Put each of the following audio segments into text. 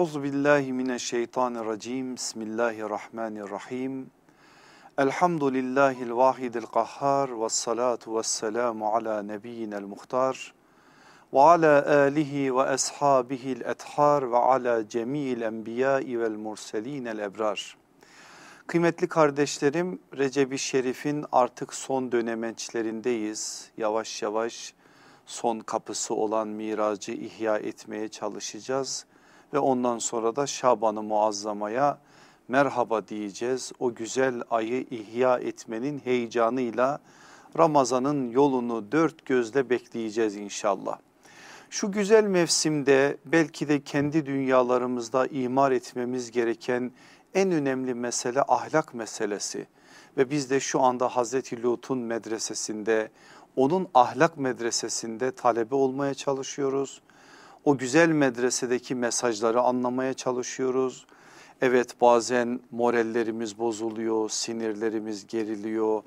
Euzu billahi mineşşeytanirracim. Bismillahirrahmanirrahim. Elhamdülillahil vahidil kahhar ve salatu ve selamu ala nebiyyinel muhtar ve ala alihi ve ashabihil ethar ve ala cemil enbiyai vel murselinel ebrar. Kıymetli kardeşlerim Recep-i Şerif'in artık son dönemeçlerindeyiz. Yavaş yavaş son kapısı olan miracı ihya etmeye çalışacağız. Ve ondan sonra da Şaban-ı Muazzama'ya merhaba diyeceğiz. O güzel ayı ihya etmenin heyecanıyla Ramazan'ın yolunu dört gözle bekleyeceğiz inşallah. Şu güzel mevsimde belki de kendi dünyalarımızda imar etmemiz gereken en önemli mesele ahlak meselesi. Ve biz de şu anda Hazreti Lut'un medresesinde, onun ahlak medresesinde talebe olmaya çalışıyoruz. O güzel medresedeki mesajları anlamaya çalışıyoruz. Evet bazen morallerimiz bozuluyor, sinirlerimiz geriliyor.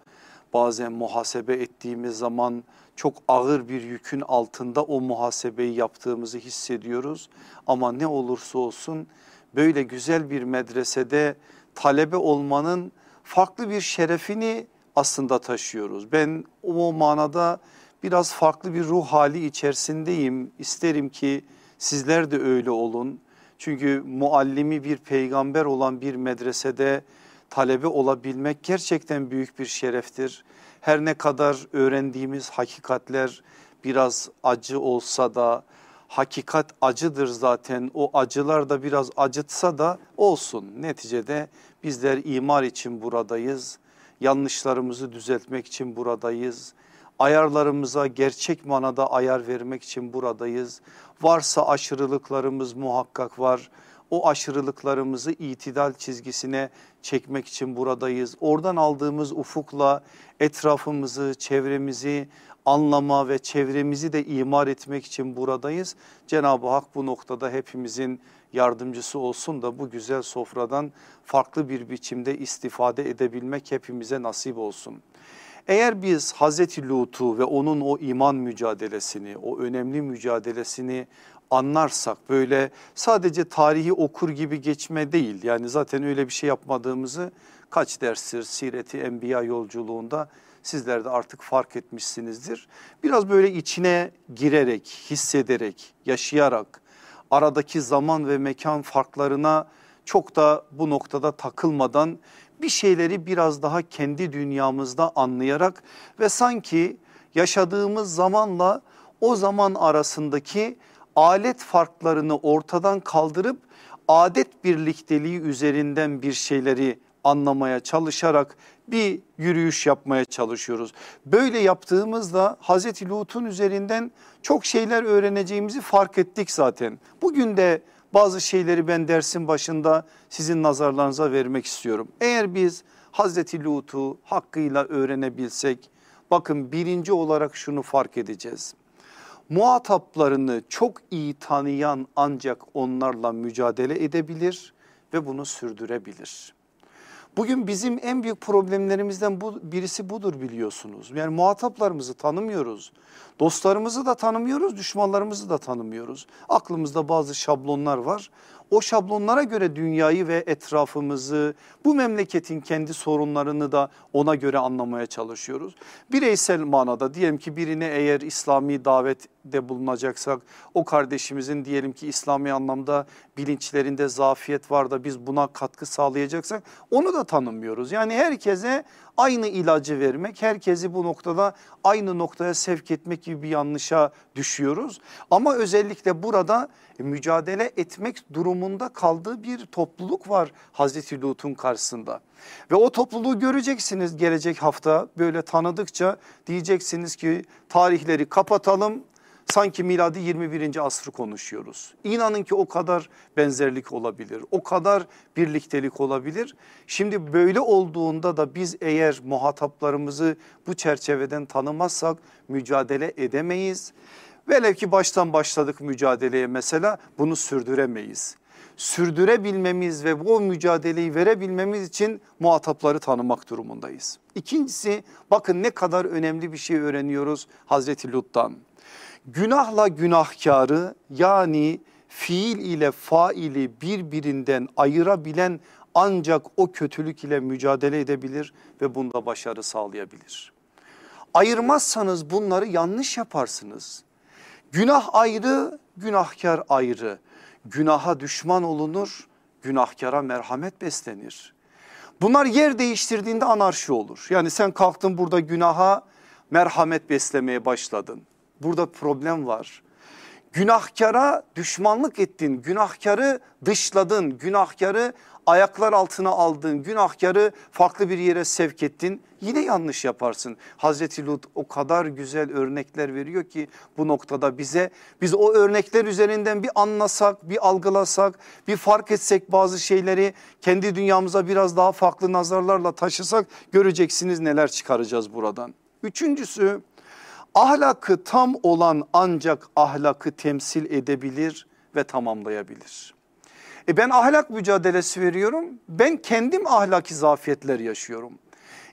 Bazen muhasebe ettiğimiz zaman çok ağır bir yükün altında o muhasebeyi yaptığımızı hissediyoruz. Ama ne olursa olsun böyle güzel bir medresede talebe olmanın farklı bir şerefini aslında taşıyoruz. Ben o manada biraz farklı bir ruh hali içerisindeyim. İsterim ki sizler de öyle olun. Çünkü muallimi bir peygamber olan bir medresede talebe olabilmek gerçekten büyük bir şereftir. Her ne kadar öğrendiğimiz hakikatler biraz acı olsa da hakikat acıdır zaten o acılar da biraz acıtsa da olsun. Neticede bizler imar için buradayız yanlışlarımızı düzeltmek için buradayız. Ayarlarımıza gerçek manada ayar vermek için buradayız. Varsa aşırılıklarımız muhakkak var. O aşırılıklarımızı itidal çizgisine çekmek için buradayız. Oradan aldığımız ufukla etrafımızı, çevremizi anlama ve çevremizi de imar etmek için buradayız. Cenab-ı Hak bu noktada hepimizin yardımcısı olsun da bu güzel sofradan farklı bir biçimde istifade edebilmek hepimize nasip olsun. Eğer biz Hazreti Lut'u ve onun o iman mücadelesini, o önemli mücadelesini anlarsak böyle sadece tarihi okur gibi geçme değil. Yani zaten öyle bir şey yapmadığımızı kaç derstir Sireti Enbiya yolculuğunda sizler de artık fark etmişsinizdir. Biraz böyle içine girerek, hissederek, yaşayarak aradaki zaman ve mekan farklarına çok da bu noktada takılmadan bir şeyleri biraz daha kendi dünyamızda anlayarak ve sanki yaşadığımız zamanla o zaman arasındaki alet farklarını ortadan kaldırıp adet birlikteliği üzerinden bir şeyleri anlamaya çalışarak bir yürüyüş yapmaya çalışıyoruz. Böyle yaptığımızda Hazreti Lut'un üzerinden çok şeyler öğreneceğimizi fark ettik zaten. Bugün de bazı şeyleri ben dersin başında sizin nazarlarınıza vermek istiyorum. Eğer biz Hazreti Lut'u hakkıyla öğrenebilsek bakın birinci olarak şunu fark edeceğiz. Muhataplarını çok iyi tanıyan ancak onlarla mücadele edebilir ve bunu sürdürebilir. Bugün bizim en büyük problemlerimizden bu, birisi budur biliyorsunuz. Yani muhataplarımızı tanımıyoruz. Dostlarımızı da tanımıyoruz, düşmanlarımızı da tanımıyoruz. Aklımızda bazı şablonlar var. O şablonlara göre dünyayı ve etrafımızı, bu memleketin kendi sorunlarını da ona göre anlamaya çalışıyoruz. Bireysel manada diyelim ki birine eğer İslami davette bulunacaksak o kardeşimizin diyelim ki İslami anlamda bilinçlerinde zafiyet var da biz buna katkı sağlayacaksak onu da tanımıyoruz. Yani herkese aynı ilacı vermek, herkesi bu noktada aynı noktaya sevk etmek gibi bir yanlışa düşüyoruz. Ama özellikle burada mücadele etmek durumunda kaldığı bir topluluk var Hazreti Lut'un karşısında. Ve o topluluğu göreceksiniz gelecek hafta böyle tanıdıkça diyeceksiniz ki tarihleri kapatalım sanki miladi 21. asrı konuşuyoruz. İnanın ki o kadar benzerlik olabilir. O kadar birliktelik olabilir. Şimdi böyle olduğunda da biz eğer muhataplarımızı bu çerçeveden tanımazsak mücadele edemeyiz. Velev ki baştan başladık mücadeleye mesela bunu sürdüremeyiz. Sürdürebilmemiz ve bu mücadeleyi verebilmemiz için muhatapları tanımak durumundayız. İkincisi bakın ne kadar önemli bir şey öğreniyoruz Hazreti Lut'tan günahla günahkarı yani fiil ile faili birbirinden ayırabilen ancak o kötülük ile mücadele edebilir ve bunda başarı sağlayabilir. Ayırmazsanız bunları yanlış yaparsınız. Günah ayrı, günahkar ayrı. Günaha düşman olunur, günahkara merhamet beslenir. Bunlar yer değiştirdiğinde anarşi olur. Yani sen kalktın burada günaha merhamet beslemeye başladın. Burada problem var. Günahkara düşmanlık ettin, günahkarı dışladın, günahkarı ayaklar altına aldın, günahkarı farklı bir yere sevk ettin. Yine yanlış yaparsın. Hazreti Lut o kadar güzel örnekler veriyor ki bu noktada bize biz o örnekler üzerinden bir anlasak, bir algılasak, bir fark etsek bazı şeyleri kendi dünyamıza biraz daha farklı nazarlarla taşısak göreceksiniz neler çıkaracağız buradan. Üçüncüsü ahlakı tam olan ancak ahlakı temsil edebilir ve tamamlayabilir. E ben ahlak mücadelesi veriyorum. Ben kendim ahlaki zafiyetler yaşıyorum.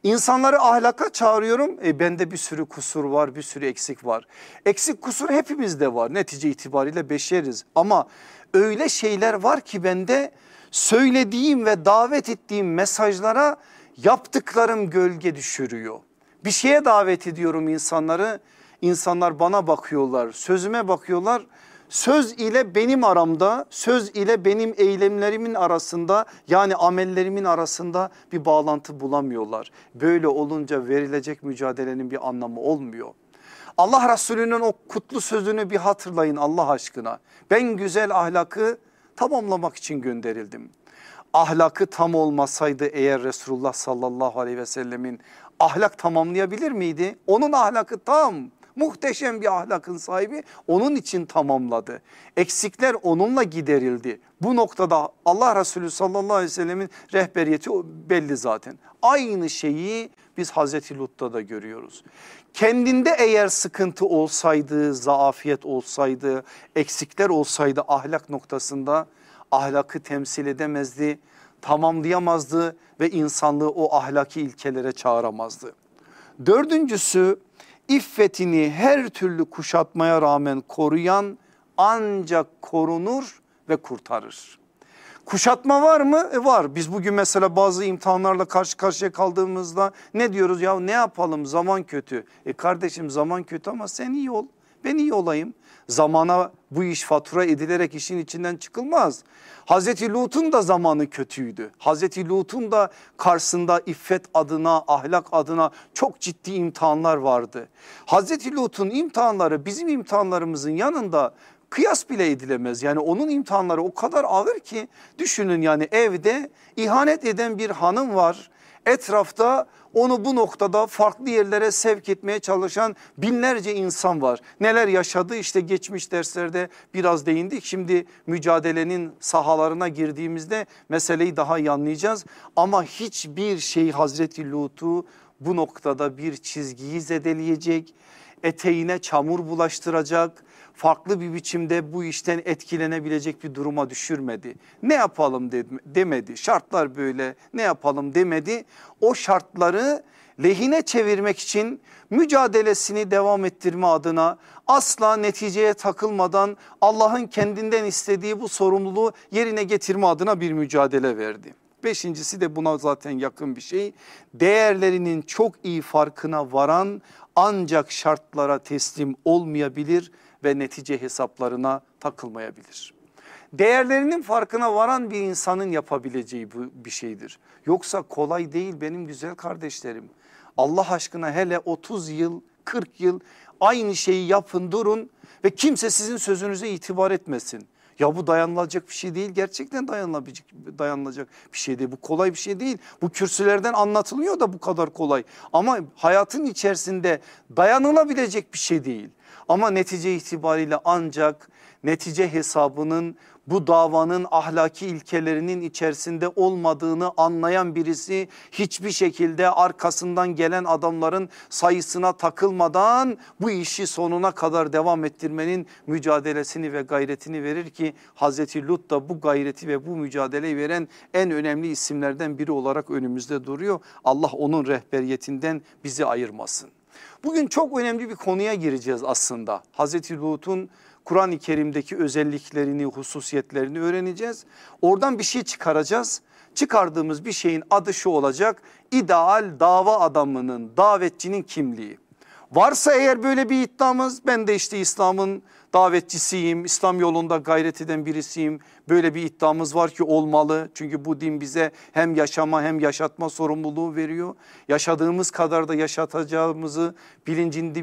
İnsanları ahlaka çağırıyorum. E bende bir sürü kusur var, bir sürü eksik var. Eksik kusur hepimizde var. Netice itibariyle beşeriz. Ama öyle şeyler var ki bende söylediğim ve davet ettiğim mesajlara yaptıklarım gölge düşürüyor. Bir şeye davet ediyorum insanları. İnsanlar bana bakıyorlar, sözüme bakıyorlar. Söz ile benim aramda, söz ile benim eylemlerimin arasında yani amellerimin arasında bir bağlantı bulamıyorlar. Böyle olunca verilecek mücadelenin bir anlamı olmuyor. Allah Resulü'nün o kutlu sözünü bir hatırlayın Allah aşkına. Ben güzel ahlakı tamamlamak için gönderildim. Ahlakı tam olmasaydı eğer Resulullah sallallahu aleyhi ve sellemin ahlak tamamlayabilir miydi? Onun ahlakı tam. Muhteşem bir ahlakın sahibi onun için tamamladı. Eksikler onunla giderildi. Bu noktada Allah Resulü sallallahu aleyhi ve sellemin rehberiyeti belli zaten. Aynı şeyi biz Hazreti Lut'ta da görüyoruz. Kendinde eğer sıkıntı olsaydı, zaafiyet olsaydı, eksikler olsaydı ahlak noktasında ahlakı temsil edemezdi, tamamlayamazdı ve insanlığı o ahlaki ilkelere çağıramazdı. Dördüncüsü iffetini her türlü kuşatmaya rağmen koruyan ancak korunur ve kurtarır. Kuşatma var mı? E var. Biz bugün mesela bazı imtihanlarla karşı karşıya kaldığımızda ne diyoruz ya ne yapalım zaman kötü. E kardeşim zaman kötü ama sen iyi ol ben iyi olayım. Zamana bu iş fatura edilerek işin içinden çıkılmaz. Hazreti Lut'un da zamanı kötüydü. Hazreti Lut'un da karşısında iffet adına ahlak adına çok ciddi imtihanlar vardı. Hazreti Lut'un imtihanları bizim imtihanlarımızın yanında kıyas bile edilemez. Yani onun imtihanları o kadar ağır ki düşünün yani evde ihanet eden bir hanım var. Etrafta onu bu noktada farklı yerlere sevk etmeye çalışan binlerce insan var. Neler yaşadı işte geçmiş derslerde biraz değindik. Şimdi mücadelenin sahalarına girdiğimizde meseleyi daha iyi anlayacağız. Ama hiçbir şey Hazreti Lut'u bu noktada bir çizgiyi zedeleyecek, eteğine çamur bulaştıracak, farklı bir biçimde bu işten etkilenebilecek bir duruma düşürmedi. Ne yapalım demedi şartlar böyle ne yapalım demedi. O şartları lehine çevirmek için mücadelesini devam ettirme adına asla neticeye takılmadan Allah'ın kendinden istediği bu sorumluluğu yerine getirme adına bir mücadele verdi. Beşincisi de buna zaten yakın bir şey. Değerlerinin çok iyi farkına varan ancak şartlara teslim olmayabilir ve netice hesaplarına takılmayabilir. Değerlerinin farkına varan bir insanın yapabileceği bir şeydir. Yoksa kolay değil benim güzel kardeşlerim. Allah aşkına hele 30 yıl 40 yıl aynı şeyi yapın durun ve kimse sizin sözünüze itibar etmesin. Ya bu dayanılacak bir şey değil gerçekten dayanılabilecek dayanılacak bir şey değil bu kolay bir şey değil. Bu kürsülerden anlatılıyor da bu kadar kolay ama hayatın içerisinde dayanılabilecek bir şey değil. Ama netice itibariyle ancak netice hesabının bu davanın ahlaki ilkelerinin içerisinde olmadığını anlayan birisi hiçbir şekilde arkasından gelen adamların sayısına takılmadan bu işi sonuna kadar devam ettirmenin mücadelesini ve gayretini verir ki Hazreti Lut da bu gayreti ve bu mücadeleyi veren en önemli isimlerden biri olarak önümüzde duruyor. Allah onun rehberiyetinden bizi ayırmasın. Bugün çok önemli bir konuya gireceğiz aslında. Hazreti Lut'un Kur'an-ı Kerim'deki özelliklerini, hususiyetlerini öğreneceğiz. Oradan bir şey çıkaracağız. Çıkardığımız bir şeyin adı şu olacak. İdeal dava adamının, davetçinin kimliği. Varsa eğer böyle bir iddiamız ben de işte İslam'ın davetçisiyim, İslam yolunda gayret eden birisiyim. Böyle bir iddiamız var ki olmalı. Çünkü bu din bize hem yaşama hem yaşatma sorumluluğu veriyor. Yaşadığımız kadar da yaşatacağımızı bilincini,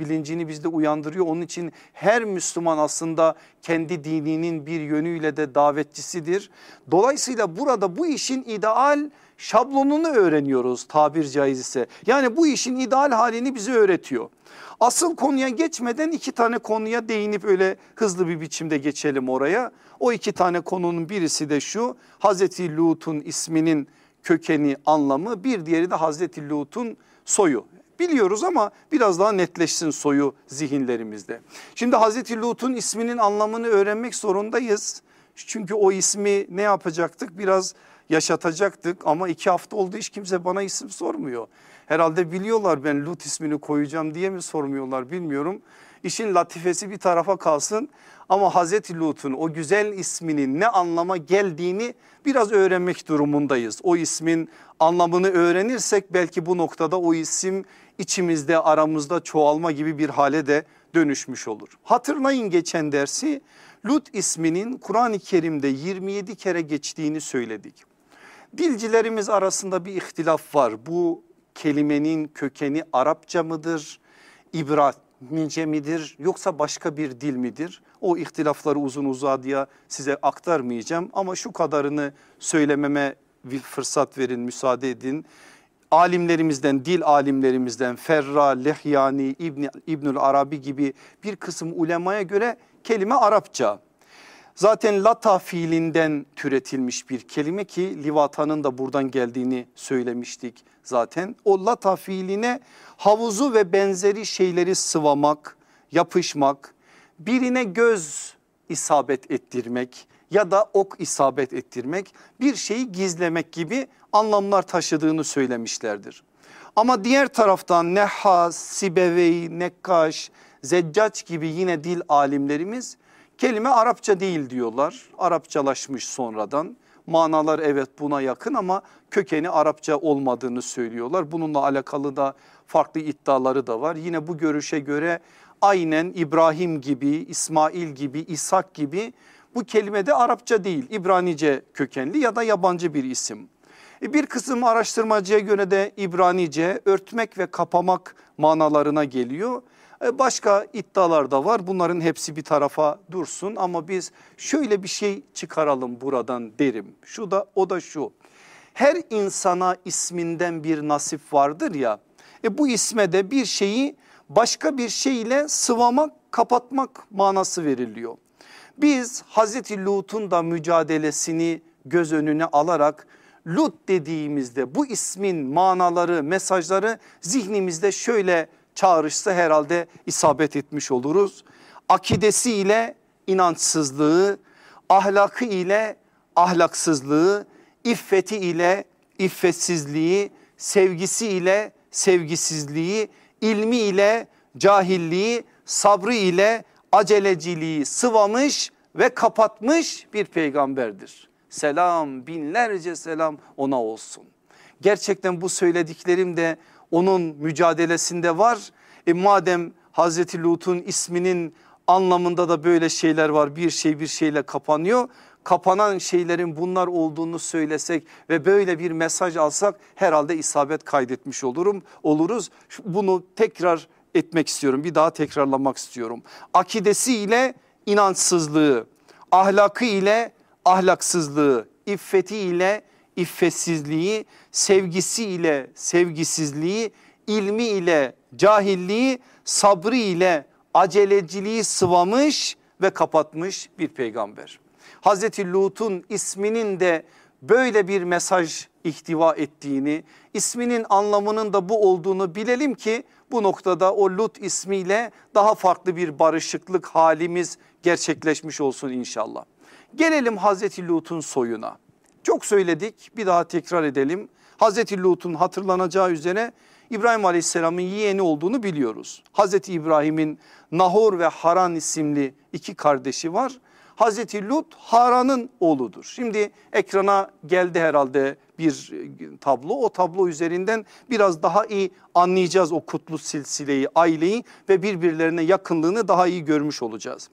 bilincini bizde uyandırıyor. Onun için her Müslüman aslında kendi dininin bir yönüyle de davetçisidir. Dolayısıyla burada bu işin ideal şablonunu öğreniyoruz tabir caizse. Yani bu işin ideal halini bize öğretiyor. Asıl konuya geçmeden iki tane konuya değinip öyle hızlı bir biçimde geçelim oraya. O iki tane konunun birisi de şu Hazreti Lut'un isminin kökeni anlamı bir diğeri de Hazreti Lut'un soyu. Biliyoruz ama biraz daha netleşsin soyu zihinlerimizde. Şimdi Hazreti Lut'un isminin anlamını öğrenmek zorundayız. Çünkü o ismi ne yapacaktık biraz yaşatacaktık ama iki hafta oldu hiç kimse bana isim sormuyor. Herhalde biliyorlar ben Lut ismini koyacağım diye mi sormuyorlar bilmiyorum. İşin latifesi bir tarafa kalsın ama Hazreti Lut'un o güzel isminin ne anlama geldiğini biraz öğrenmek durumundayız. O ismin anlamını öğrenirsek belki bu noktada o isim içimizde aramızda çoğalma gibi bir hale de dönüşmüş olur. Hatırlayın geçen dersi Lut isminin Kur'an-ı Kerim'de 27 kere geçtiğini söyledik. Dilcilerimiz arasında bir ihtilaf var. Bu kelimenin kökeni Arapça mıdır? İbranice midir yoksa başka bir dil midir? O ihtilafları uzun uzadıya size aktarmayacağım ama şu kadarını söylememe bir fırsat verin müsaade edin. Alimlerimizden dil alimlerimizden Ferra, Lehyani, İbn, İbnül Arabi gibi bir kısım ulemaya göre kelime Arapça. Zaten lata fiilinden türetilmiş bir kelime ki livatanın da buradan geldiğini söylemiştik zaten. O lata fiiline havuzu ve benzeri şeyleri sıvamak, yapışmak, birine göz isabet ettirmek ya da ok isabet ettirmek bir şeyi gizlemek gibi anlamlar taşıdığını söylemişlerdir. Ama diğer taraftan Neha, Sibevey, Nekkaş, Zeccac gibi yine dil alimlerimiz kelime Arapça değil diyorlar. Arapçalaşmış sonradan. Manalar evet buna yakın ama kökeni Arapça olmadığını söylüyorlar. Bununla alakalı da farklı iddiaları da var. Yine bu görüşe göre aynen İbrahim gibi, İsmail gibi, İshak gibi bu kelime de Arapça değil İbranice kökenli ya da yabancı bir isim. E bir kısım araştırmacıya göre de İbranice örtmek ve kapamak manalarına geliyor. E başka iddialar da var. Bunların hepsi bir tarafa dursun. Ama biz şöyle bir şey çıkaralım buradan derim. Şu da o da şu. Her insana isminden bir nasip vardır ya. E bu isme de bir şeyi başka bir şeyle sıvamak kapatmak manası veriliyor. Biz Hazreti Lut'un da mücadelesini göz önüne alarak Lut dediğimizde bu ismin manaları mesajları zihnimizde şöyle çağrışsa herhalde isabet etmiş oluruz. Akidesi ile inançsızlığı, ahlakı ile ahlaksızlığı, iffeti ile iffetsizliği, sevgisi ile sevgisizliği, ilmi ile cahilliği, sabrı ile aceleciliği sıvamış ve kapatmış bir peygamberdir. Selam binlerce selam ona olsun. Gerçekten bu söylediklerim de onun mücadelesinde var. E madem Hazreti Lut'un isminin anlamında da böyle şeyler var bir şey bir şeyle kapanıyor. Kapanan şeylerin bunlar olduğunu söylesek ve böyle bir mesaj alsak herhalde isabet kaydetmiş olurum oluruz. Bunu tekrar etmek istiyorum bir daha tekrarlamak istiyorum. Akidesi ile inançsızlığı, ahlakı ile ahlaksızlığı, iffeti ile iffetsizliği, sevgisi ile sevgisizliği, ilmi ile cahilliği, sabrı ile aceleciliği sıvamış ve kapatmış bir peygamber. Hazreti Lut'un isminin de böyle bir mesaj ihtiva ettiğini, isminin anlamının da bu olduğunu bilelim ki bu noktada o Lut ismiyle daha farklı bir barışıklık halimiz gerçekleşmiş olsun inşallah. Gelelim Hazreti Lut'un soyuna. Çok söyledik bir daha tekrar edelim. Hazreti Lut'un hatırlanacağı üzere İbrahim Aleyhisselam'ın yeğeni olduğunu biliyoruz. Hazreti İbrahim'in Nahor ve Haran isimli iki kardeşi var. Hazreti Lut Haran'ın oğludur. Şimdi ekrana geldi herhalde bir tablo. O tablo üzerinden biraz daha iyi anlayacağız o kutlu silsileyi, aileyi ve birbirlerine yakınlığını daha iyi görmüş olacağız.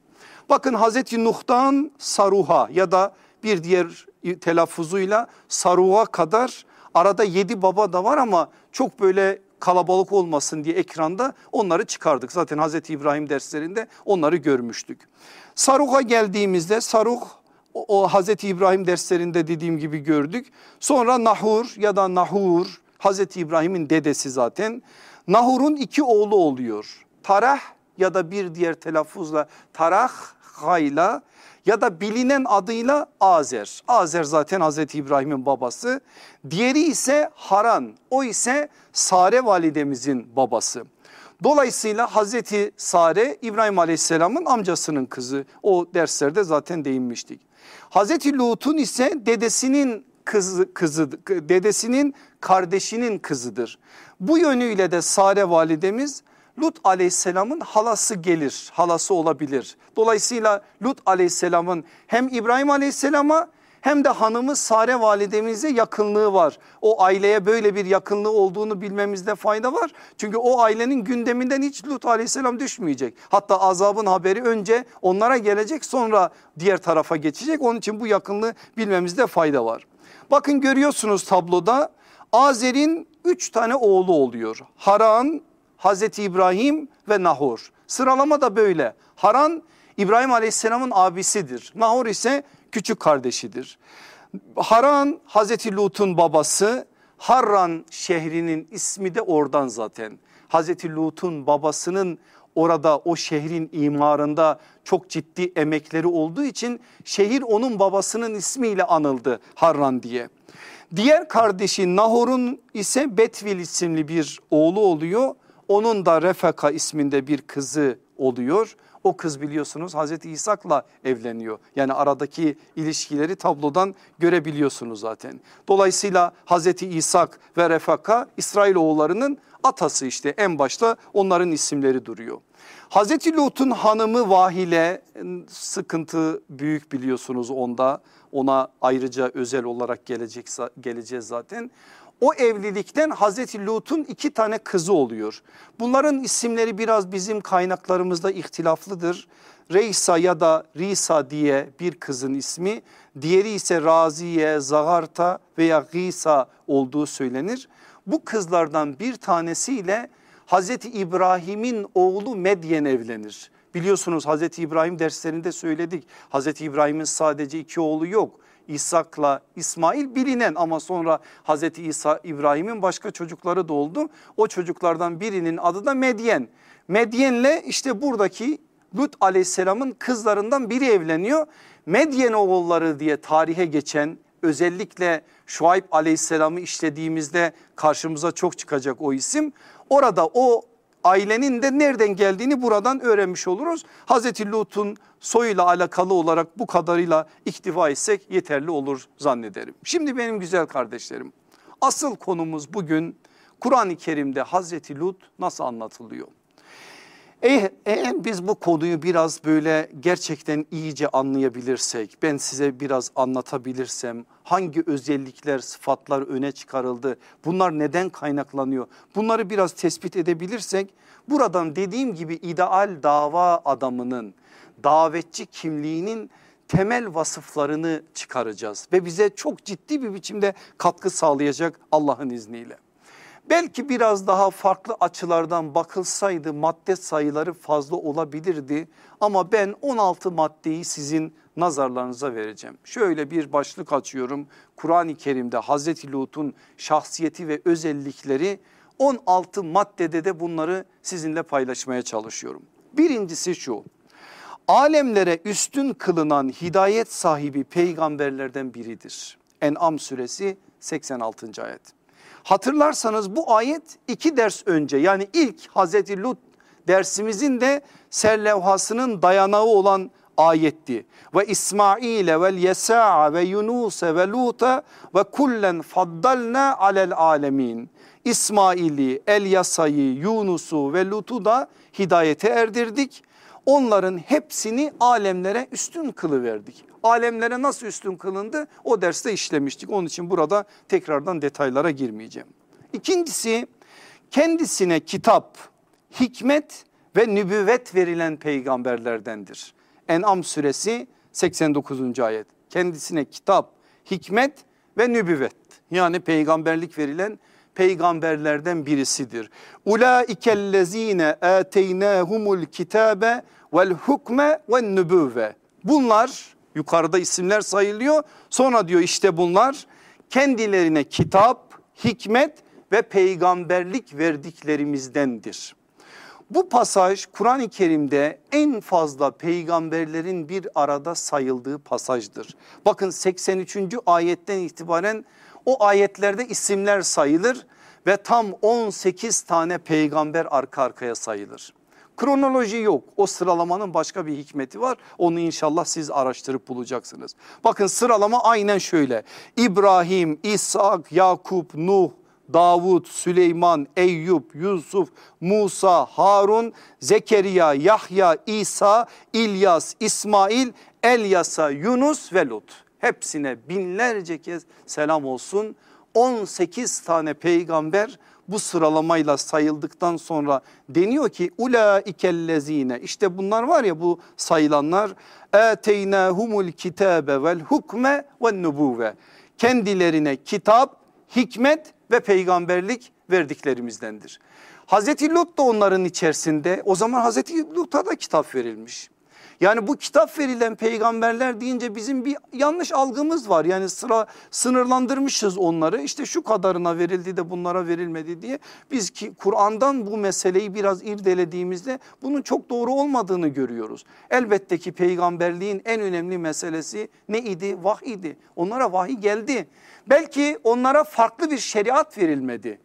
Bakın Hazreti Nuh'tan Saruha ya da bir diğer telaffuzuyla Saruha kadar arada yedi baba da var ama çok böyle kalabalık olmasın diye ekranda onları çıkardık. Zaten Hazreti İbrahim derslerinde onları görmüştük. Saruh'a geldiğimizde Saruh o, o Hazreti İbrahim derslerinde dediğim gibi gördük. Sonra Nahur ya da Nahur Hazreti İbrahim'in dedesi zaten. Nahur'un iki oğlu oluyor. Tarah ya da bir diğer telaffuzla Tarah Hayla ya da bilinen adıyla Azer. Azer zaten Hazreti İbrahim'in babası. Diğeri ise Haran o ise Sare validemizin babası. Dolayısıyla Hazreti Sare İbrahim Aleyhisselam'ın amcasının kızı. O derslerde zaten değinmiştik. Hazreti Lut'un ise dedesinin kızı, kızı dedesinin kardeşinin kızıdır. Bu yönüyle de Sare validemiz Lut aleyhisselamın halası gelir, halası olabilir. Dolayısıyla Lut aleyhisselamın hem İbrahim aleyhisselama hem de hanımı Sare validemize yakınlığı var. O aileye böyle bir yakınlığı olduğunu bilmemizde fayda var. Çünkü o ailenin gündeminden hiç Lut aleyhisselam düşmeyecek. Hatta azabın haberi önce onlara gelecek sonra diğer tarafa geçecek. Onun için bu yakınlığı bilmemizde fayda var. Bakın görüyorsunuz tabloda Azer'in üç tane oğlu oluyor. Haran, Hazreti İbrahim ve Nahor. Sıralama da böyle. Haran İbrahim Aleyhisselam'ın abisidir. Nahor ise küçük kardeşidir. Haran Hazreti Lut'un babası. Harran şehrinin ismi de oradan zaten. Hazreti Lut'un babasının orada o şehrin imarında çok ciddi emekleri olduğu için şehir onun babasının ismiyle anıldı Harran diye. Diğer kardeşi Nahor'un ise Betvil isimli bir oğlu oluyor. Onun da Refeka isminde bir kızı oluyor. O kız biliyorsunuz Hazreti İshak'la evleniyor. Yani aradaki ilişkileri tablodan görebiliyorsunuz zaten. Dolayısıyla Hazreti İshak ve Refaka İsrail oğullarının atası işte en başta onların isimleri duruyor. Hazreti Lut'un hanımı Vahile sıkıntı büyük biliyorsunuz onda. Ona ayrıca özel olarak gelecek, geleceğiz zaten. O evlilikten Hazreti Lut'un iki tane kızı oluyor. Bunların isimleri biraz bizim kaynaklarımızda ihtilaflıdır. Reysa ya da Risa diye bir kızın ismi. Diğeri ise Raziye, Zagarta veya Gisa olduğu söylenir. Bu kızlardan bir tanesiyle Hazreti İbrahim'in oğlu Medyen evlenir. Biliyorsunuz Hazreti İbrahim derslerinde söyledik. Hazreti İbrahim'in sadece iki oğlu yok. İshak'la İsmail bilinen ama sonra Hazreti İsa İbrahim'in başka çocukları da oldu. O çocuklardan birinin adı da Medyen. Medyen'le işte buradaki Lut aleyhisselamın kızlarından biri evleniyor. Medyen oğulları diye tarihe geçen özellikle Şuayb aleyhisselamı işlediğimizde karşımıza çok çıkacak o isim. Orada o ailenin de nereden geldiğini buradan öğrenmiş oluruz. Hazreti Lut'un soyuyla alakalı olarak bu kadarıyla iktifa etsek yeterli olur zannederim. Şimdi benim güzel kardeşlerim asıl konumuz bugün Kur'an-ı Kerim'de Hazreti Lut nasıl anlatılıyor? Eğer biz bu konuyu biraz böyle gerçekten iyice anlayabilirsek ben size biraz anlatabilirsem hangi özellikler sıfatlar öne çıkarıldı bunlar neden kaynaklanıyor bunları biraz tespit edebilirsek buradan dediğim gibi ideal dava adamının davetçi kimliğinin temel vasıflarını çıkaracağız ve bize çok ciddi bir biçimde katkı sağlayacak Allah'ın izniyle. Belki biraz daha farklı açılardan bakılsaydı madde sayıları fazla olabilirdi ama ben 16 maddeyi sizin nazarlarınıza vereceğim. Şöyle bir başlık açıyorum Kur'an-ı Kerim'de Hazreti Lut'un şahsiyeti ve özellikleri 16 maddede de bunları sizinle paylaşmaya çalışıyorum. Birincisi şu alemlere üstün kılınan hidayet sahibi peygamberlerden biridir. En'am suresi 86. ayet. Hatırlarsanız bu ayet iki ders önce yani ilk Hazreti Lut dersimizin de serlevhasının dayanağı olan ayetti. Ve İsmail'e vel Yesa'a ve Yunus'e ve Lut'a ve kullen faddalna alel alemin. İsmail'i, El Yasa'yı, Yunus'u ve Lut'u da hidayete erdirdik. Onların hepsini alemlere üstün kılıverdik. Alemlere nasıl üstün kılındı o derste işlemiştik. Onun için burada tekrardan detaylara girmeyeceğim. İkincisi kendisine kitap, hikmet ve nübüvvet verilen peygamberlerdendir. En'am suresi 89. ayet. Kendisine kitap, hikmet ve nübüvvet yani peygamberlik verilen peygamberlerden birisidir. Ulaikellezine ateynahumul kitabe vel hukme ve nübüvve. Bunlar yukarıda isimler sayılıyor. Sonra diyor işte bunlar kendilerine kitap, hikmet ve peygamberlik verdiklerimizdendir. Bu pasaj Kur'an-ı Kerim'de en fazla peygamberlerin bir arada sayıldığı pasajdır. Bakın 83. ayetten itibaren o ayetlerde isimler sayılır ve tam 18 tane peygamber arka arkaya sayılır. Kronoloji yok o sıralamanın başka bir hikmeti var onu inşallah siz araştırıp bulacaksınız. Bakın sıralama aynen şöyle İbrahim, İshak, Yakup, Nuh, Davud, Süleyman, Eyüp, Yusuf, Musa, Harun, Zekeriya, Yahya, İsa, İlyas, İsmail, Elyasa, Yunus ve Lut. Hepsine binlerce kez selam olsun. 18 tane peygamber bu sıralamayla sayıldıktan sonra deniyor ki ulaikellezine işte bunlar var ya bu sayılanlar eteynahumul kitabe vel hukme ve nubuve kendilerine kitap, hikmet ve peygamberlik verdiklerimizdendir. Hazreti Lut da onların içerisinde o zaman Hazreti Lut'a da kitap verilmiş. Yani bu kitap verilen peygamberler deyince bizim bir yanlış algımız var. Yani sıra sınırlandırmışız onları. İşte şu kadarına verildi de bunlara verilmedi diye. Biz ki Kur'an'dan bu meseleyi biraz irdelediğimizde bunun çok doğru olmadığını görüyoruz. Elbette ki peygamberliğin en önemli meselesi ne idi? Vahiy idi. Onlara vahiy geldi. Belki onlara farklı bir şeriat verilmedi.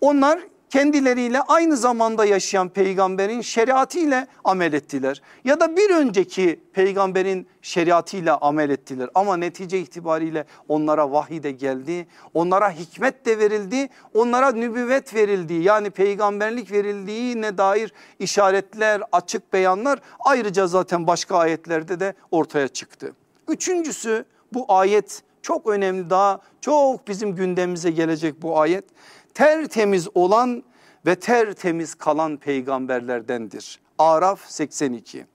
Onlar kendileriyle aynı zamanda yaşayan peygamberin şeriatıyla amel ettiler. Ya da bir önceki peygamberin şeriatıyla amel ettiler. Ama netice itibariyle onlara vahiy de geldi. Onlara hikmet de verildi. Onlara nübüvvet verildi. Yani peygamberlik verildiğine dair işaretler açık beyanlar ayrıca zaten başka ayetlerde de ortaya çıktı. Üçüncüsü bu ayet çok önemli daha çok bizim gündemimize gelecek bu ayet tertemiz olan ve tertemiz kalan peygamberlerdendir. Araf 82.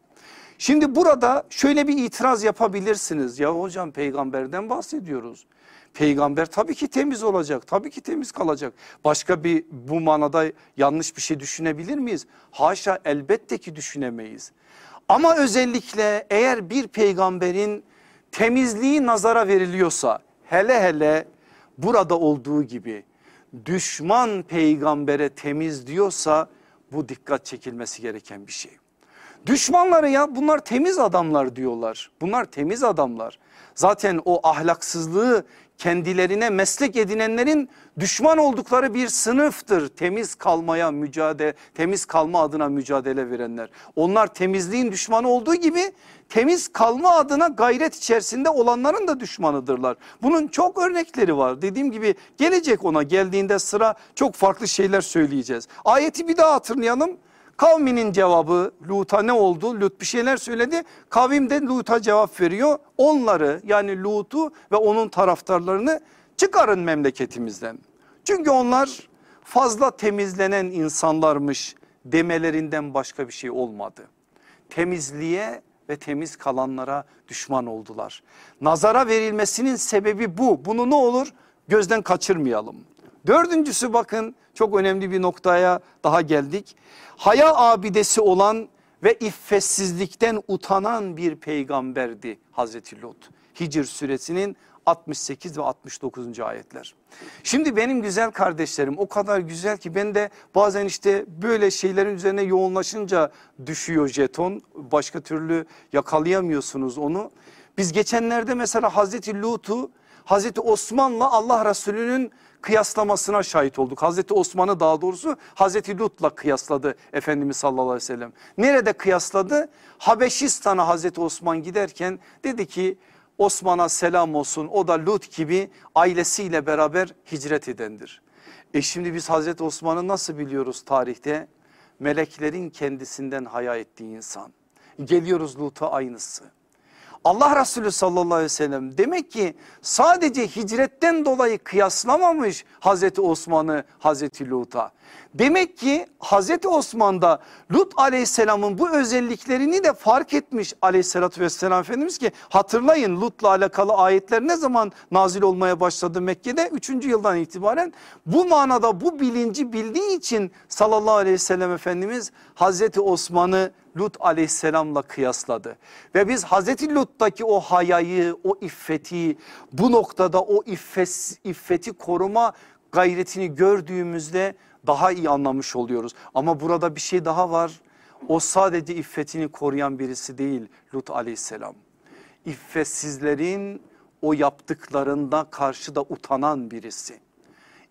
Şimdi burada şöyle bir itiraz yapabilirsiniz. Ya hocam peygamberden bahsediyoruz. Peygamber tabii ki temiz olacak. Tabii ki temiz kalacak. Başka bir bu manada yanlış bir şey düşünebilir miyiz? Haşa elbette ki düşünemeyiz. Ama özellikle eğer bir peygamberin temizliği nazara veriliyorsa hele hele burada olduğu gibi düşman peygambere temiz diyorsa bu dikkat çekilmesi gereken bir şey. Düşmanları ya bunlar temiz adamlar diyorlar. Bunlar temiz adamlar. Zaten o ahlaksızlığı kendilerine meslek edinenlerin düşman oldukları bir sınıftır. Temiz kalmaya mücadele, temiz kalma adına mücadele verenler. Onlar temizliğin düşmanı olduğu gibi temiz kalma adına gayret içerisinde olanların da düşmanıdırlar. Bunun çok örnekleri var. Dediğim gibi gelecek ona geldiğinde sıra çok farklı şeyler söyleyeceğiz. Ayeti bir daha hatırlayalım. Kavminin cevabı Lut'a ne oldu? Lut bir şeyler söyledi. Kavim de Lut'a cevap veriyor. Onları yani Lut'u ve onun taraftarlarını çıkarın memleketimizden. Çünkü onlar fazla temizlenen insanlarmış demelerinden başka bir şey olmadı. Temizliğe ve temiz kalanlara düşman oldular. Nazara verilmesinin sebebi bu. Bunu ne olur gözden kaçırmayalım. Dördüncüsü bakın çok önemli bir noktaya daha geldik. Haya abidesi olan ve iffetsizlikten utanan bir peygamberdi Hazreti Lut. Hicr suresinin 68 ve 69. ayetler. Şimdi benim güzel kardeşlerim o kadar güzel ki ben de bazen işte böyle şeylerin üzerine yoğunlaşınca düşüyor jeton. Başka türlü yakalayamıyorsunuz onu. Biz geçenlerde mesela Hazreti Lut'u Hazreti Osman'la Allah Resulü'nün kıyaslamasına şahit olduk. Hazreti Osman'ı daha doğrusu Hazreti Lut'la kıyasladı Efendimiz sallallahu aleyhi ve sellem. Nerede kıyasladı? Habeşistan'a Hazreti Osman giderken dedi ki Osman'a selam olsun o da Lut gibi ailesiyle beraber hicret edendir. E şimdi biz Hazreti Osman'ı nasıl biliyoruz tarihte? Meleklerin kendisinden haya ettiği insan. Geliyoruz Lut'a aynısı. Allah Resulü sallallahu aleyhi ve sellem demek ki sadece hicretten dolayı kıyaslamamış Hazreti Osman'ı Hazreti Lut'a. Demek ki Hazreti Osman'da Lut aleyhisselamın bu özelliklerini de fark etmiş aleyhissalatü vesselam Efendimiz ki hatırlayın Lut'la alakalı ayetler ne zaman nazil olmaya başladı Mekke'de 3. yıldan itibaren bu manada bu bilinci bildiği için sallallahu aleyhi ve sellem Efendimiz Hazreti Osman'ı Lut aleyhisselamla kıyasladı. Ve biz Hazreti Lut'taki o hayayı, o iffeti, bu noktada o iffet, iffeti koruma gayretini gördüğümüzde daha iyi anlamış oluyoruz. Ama burada bir şey daha var. O sadece iffetini koruyan birisi değil Lut aleyhisselam. İffetsizlerin o yaptıklarında karşı da utanan birisi.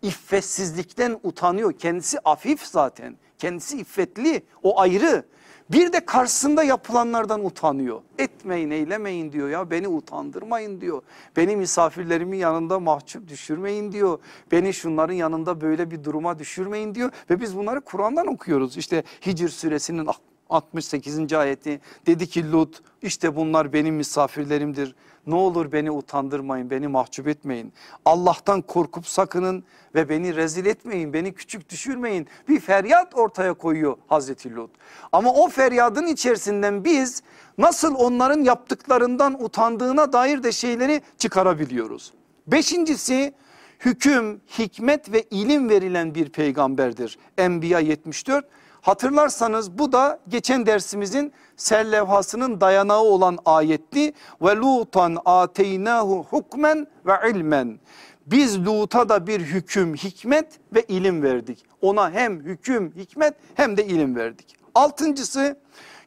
İffetsizlikten utanıyor. Kendisi afif zaten. Kendisi iffetli. O ayrı. Bir de karşısında yapılanlardan utanıyor. Etmeyin eylemeyin diyor ya beni utandırmayın diyor. Beni misafirlerimin yanında mahcup düşürmeyin diyor. Beni şunların yanında böyle bir duruma düşürmeyin diyor. Ve biz bunları Kur'an'dan okuyoruz. İşte Hicr suresinin 68. ayeti dedi ki Lut işte bunlar benim misafirlerimdir. Ne olur beni utandırmayın beni mahcup etmeyin. Allah'tan korkup sakının ve beni rezil etmeyin beni küçük düşürmeyin. Bir feryat ortaya koyuyor Hazreti Lut. Ama o feryadın içerisinden biz nasıl onların yaptıklarından utandığına dair de şeyleri çıkarabiliyoruz. Beşincisi hüküm, hikmet ve ilim verilen bir peygamberdir. Enbiya 74 Hatırlarsanız bu da geçen dersimizin serlevhasının dayanağı olan ayetti. Ve lutan ateynahu hukmen ve ilmen. Biz Lut'a da bir hüküm, hikmet ve ilim verdik. Ona hem hüküm, hikmet hem de ilim verdik. Altıncısı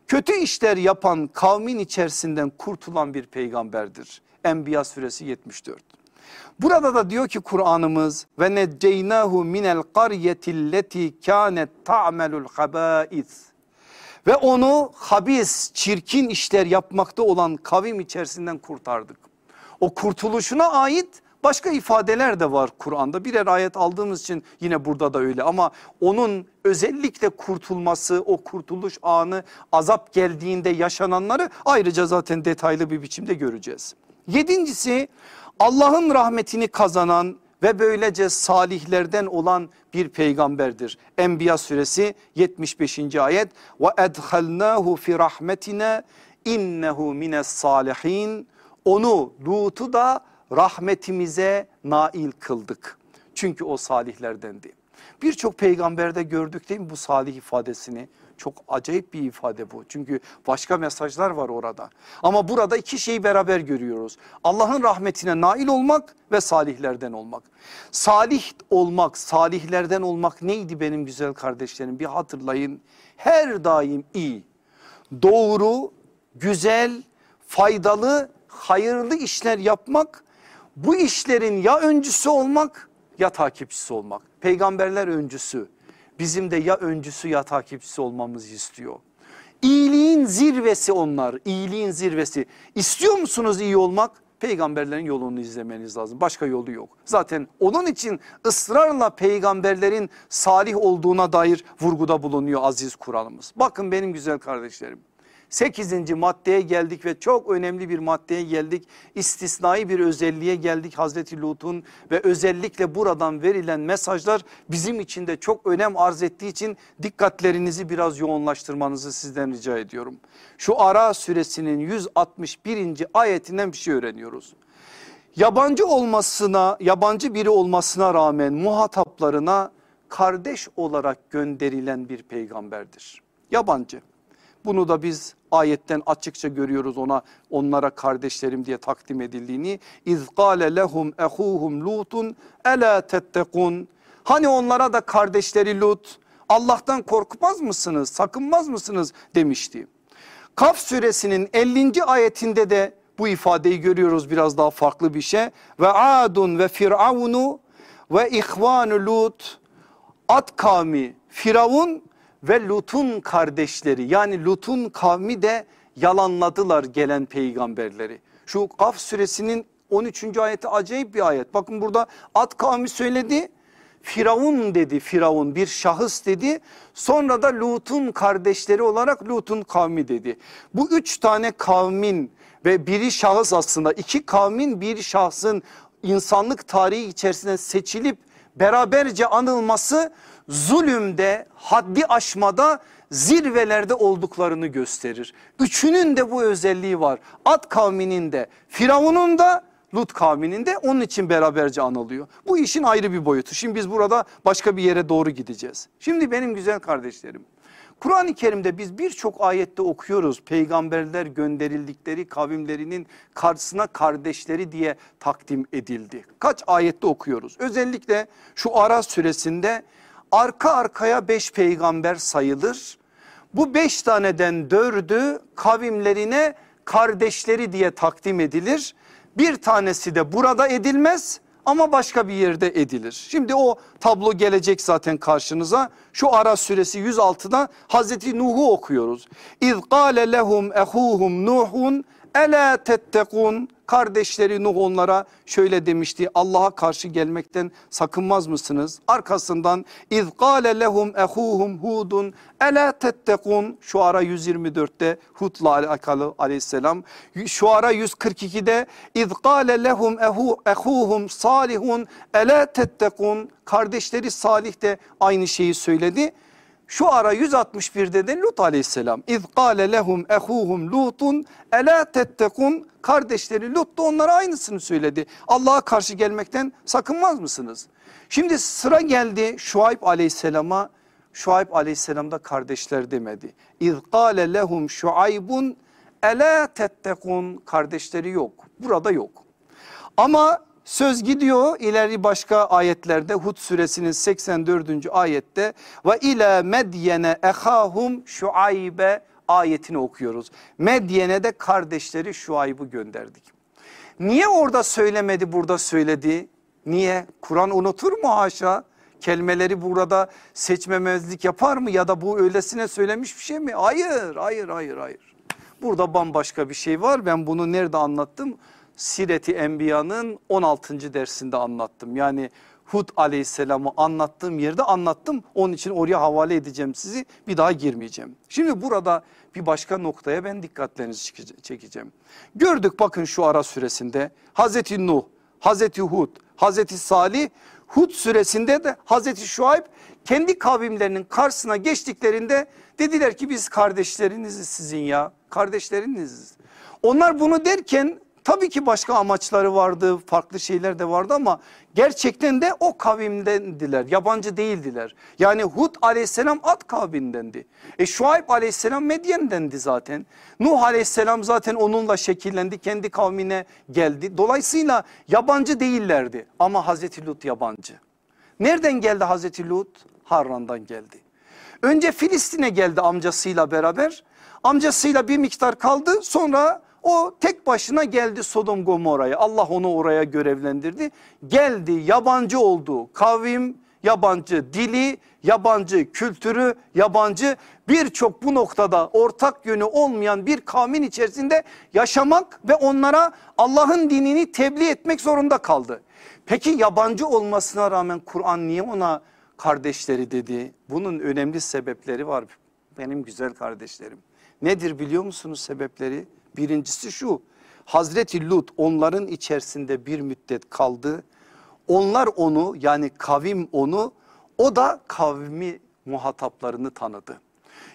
kötü işler yapan kavmin içerisinden kurtulan bir peygamberdir. Enbiya suresi 74. Burada da diyor ki Kur'an'ımız ve necceynahu minel qaryetilleti kanet ta'melul habais. Ve onu habis, çirkin işler yapmakta olan kavim içerisinden kurtardık. O kurtuluşuna ait başka ifadeler de var Kur'an'da. Birer ayet aldığımız için yine burada da öyle ama onun özellikle kurtulması, o kurtuluş anı azap geldiğinde yaşananları ayrıca zaten detaylı bir biçimde göreceğiz. Yedincisi Allah'ın rahmetini kazanan ve böylece salihlerden olan bir peygamberdir. Enbiya suresi 75. ayet ve edhalnahu fi rahmetine innehu mines salihin onu Lut'u da rahmetimize nail kıldık. Çünkü o salihlerdendi. Birçok peygamberde gördük değil mi bu salih ifadesini? Çok acayip bir ifade bu. Çünkü başka mesajlar var orada. Ama burada iki şeyi beraber görüyoruz. Allah'ın rahmetine nail olmak ve salihlerden olmak. Salih olmak, salihlerden olmak neydi benim güzel kardeşlerim? Bir hatırlayın. Her daim iyi, doğru, güzel, faydalı, hayırlı işler yapmak. Bu işlerin ya öncüsü olmak ya takipçisi olmak. Peygamberler öncüsü bizim de ya öncüsü ya takipçisi olmamızı istiyor. İyiliğin zirvesi onlar iyiliğin zirvesi. İstiyor musunuz iyi olmak? Peygamberlerin yolunu izlemeniz lazım. Başka yolu yok. Zaten onun için ısrarla peygamberlerin salih olduğuna dair vurguda bulunuyor aziz Kur'an'ımız. Bakın benim güzel kardeşlerim. Sekizinci maddeye geldik ve çok önemli bir maddeye geldik. İstisnai bir özelliğe geldik Hazreti Lut'un ve özellikle buradan verilen mesajlar bizim için de çok önem arz ettiği için dikkatlerinizi biraz yoğunlaştırmanızı sizden rica ediyorum. Şu Ara suresinin 161. ayetinden bir şey öğreniyoruz. Yabancı olmasına, yabancı biri olmasına rağmen muhataplarına kardeş olarak gönderilen bir peygamberdir. Yabancı. Bunu da biz ayetten açıkça görüyoruz ona onlara kardeşlerim diye takdim edildiğini. İz kâle lehum ehuhum lutun ela tettekun. Hani onlara da kardeşleri Lut Allah'tan korkmaz mısınız sakınmaz mısınız demişti. Kaf suresinin 50. ayetinde de bu ifadeyi görüyoruz biraz daha farklı bir şey. Ve adun ve firavunu ve ihvanu Lut Ad kavmi Firavun ve Lut'un kardeşleri yani Lut'un kavmi de yalanladılar gelen peygamberleri. Şu Kaf suresinin 13. ayeti acayip bir ayet. Bakın burada Ad kavmi söyledi. Firavun dedi Firavun bir şahıs dedi. Sonra da Lut'un kardeşleri olarak Lut'un kavmi dedi. Bu üç tane kavmin ve biri şahıs aslında iki kavmin bir şahsın insanlık tarihi içerisinde seçilip beraberce anılması zulümde haddi aşmada zirvelerde olduklarını gösterir. Üçünün de bu özelliği var. Ad kavminin de Firavun'un da Lut kavminin de onun için beraberce anılıyor. Bu işin ayrı bir boyutu. Şimdi biz burada başka bir yere doğru gideceğiz. Şimdi benim güzel kardeşlerim Kur'an-ı Kerim'de biz birçok ayette okuyoruz peygamberler gönderildikleri kavimlerinin karşısına kardeşleri diye takdim edildi. Kaç ayette okuyoruz özellikle şu Ara süresinde arka arkaya beş peygamber sayılır. Bu beş taneden dördü kavimlerine kardeşleri diye takdim edilir. Bir tanesi de burada edilmez ama başka bir yerde edilir. Şimdi o tablo gelecek zaten karşınıza. Şu Ara suresi 106'da Hazreti Nuh'u okuyoruz. İz kâle lehum ehuhum Nuhun Ela tettekun kardeşleri Nuh onlara şöyle demişti Allah'a karşı gelmekten sakınmaz mısınız? Arkasından iz kâle lehum ehuhum hudun ela tettekun şu ara 124'te Hud'la alakalı aleyhisselam şu ara 142'de iz kâle lehum ehu, ehuhum salihun ela tettekun kardeşleri Salih de aynı şeyi söyledi. Şu ara 161'de de Lut aleyhisselam iz kâle lehum ehuhum lutun elâ tettekun kardeşleri Lut da onlara aynısını söyledi. Allah'a karşı gelmekten sakınmaz mısınız? Şimdi sıra geldi Şuayb aleyhisselama Şuayb aleyhisselam da kardeşler demedi. İz kâle lehum şuaybun elâ tettekun kardeşleri yok burada yok. Ama Söz gidiyor ileri başka ayetlerde Hud suresinin 84. ayette ve ila medyene ehahum şuaybe ayetini okuyoruz. Medyene de kardeşleri Şuayb'ı gönderdik. Niye orada söylemedi burada söyledi? Niye? Kur'an unutur mu haşa? Kelimeleri burada seçmemezlik yapar mı ya da bu öylesine söylemiş bir şey mi? Hayır, hayır, hayır, hayır. Burada bambaşka bir şey var. Ben bunu nerede anlattım? Sireti Enbiya'nın 16. dersinde anlattım. Yani Hud aleyhisselamı anlattığım yerde anlattım. Onun için oraya havale edeceğim sizi bir daha girmeyeceğim. Şimdi burada bir başka noktaya ben dikkatlerinizi çekeceğim. Gördük bakın şu ara süresinde Hazreti Nuh, Hazreti Hud, Hazreti Salih Hud süresinde de Hazreti Şuayb kendi kavimlerinin karşısına geçtiklerinde dediler ki biz kardeşleriniziz sizin ya kardeşleriniziz. Onlar bunu derken Tabii ki başka amaçları vardı, farklı şeyler de vardı ama gerçekten de o kavimdendiler, yabancı değildiler. Yani Hud aleyhisselam Ad kavmindendi. E Şuayb aleyhisselam Medyen'dendi zaten. Nuh aleyhisselam zaten onunla şekillendi, kendi kavmine geldi. Dolayısıyla yabancı değillerdi ama Hazreti Lut yabancı. Nereden geldi Hazreti Lut? Harran'dan geldi. Önce Filistin'e geldi amcasıyla beraber. Amcasıyla bir miktar kaldı sonra o tek başına geldi Sodom Gomorra'ya. Allah onu oraya görevlendirdi. Geldi yabancı oldu. Kavim yabancı, dili yabancı, kültürü yabancı birçok bu noktada ortak yönü olmayan bir kavmin içerisinde yaşamak ve onlara Allah'ın dinini tebliğ etmek zorunda kaldı. Peki yabancı olmasına rağmen Kur'an niye ona kardeşleri dedi? Bunun önemli sebepleri var benim güzel kardeşlerim. Nedir biliyor musunuz sebepleri? Birincisi şu Hazreti Lut onların içerisinde bir müddet kaldı. Onlar onu yani kavim onu o da kavmi muhataplarını tanıdı.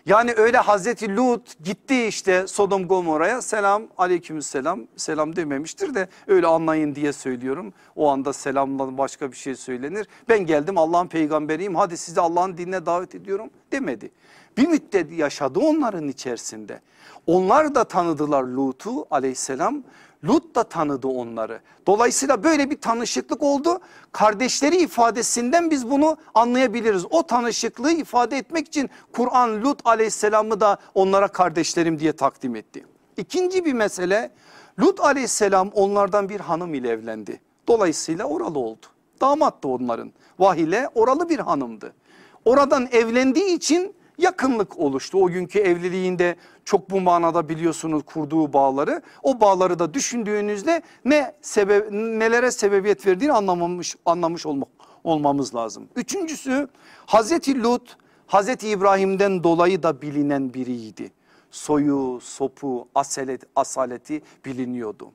Yani öyle Hazreti Lut gitti işte Sodom Gomorra'ya selam aleykümselam selam dememiştir de öyle anlayın diye söylüyorum. O anda selamla başka bir şey söylenir. Ben geldim Allah'ın peygamberiyim hadi sizi Allah'ın dinine davet ediyorum demedi. Bir müddet yaşadı onların içerisinde. Onlar da tanıdılar Lut'u aleyhisselam. Lut da tanıdı onları. Dolayısıyla böyle bir tanışıklık oldu. Kardeşleri ifadesinden biz bunu anlayabiliriz. O tanışıklığı ifade etmek için Kur'an Lut aleyhisselamı da onlara kardeşlerim diye takdim etti. İkinci bir mesele Lut aleyhisselam onlardan bir hanım ile evlendi. Dolayısıyla oralı oldu. damattı onların. Vahile oralı bir hanımdı. Oradan evlendiği için yakınlık oluştu. O günkü evliliğinde çok bu manada biliyorsunuz kurduğu bağları. O bağları da düşündüğünüzde ne sebep nelere sebebiyet verdiğini anlamamış anlamış olmak olmamız lazım. Üçüncüsü Hazreti Lut Hazreti İbrahim'den dolayı da bilinen biriydi. Soyu, sopu, asalet, asaleti biliniyordu.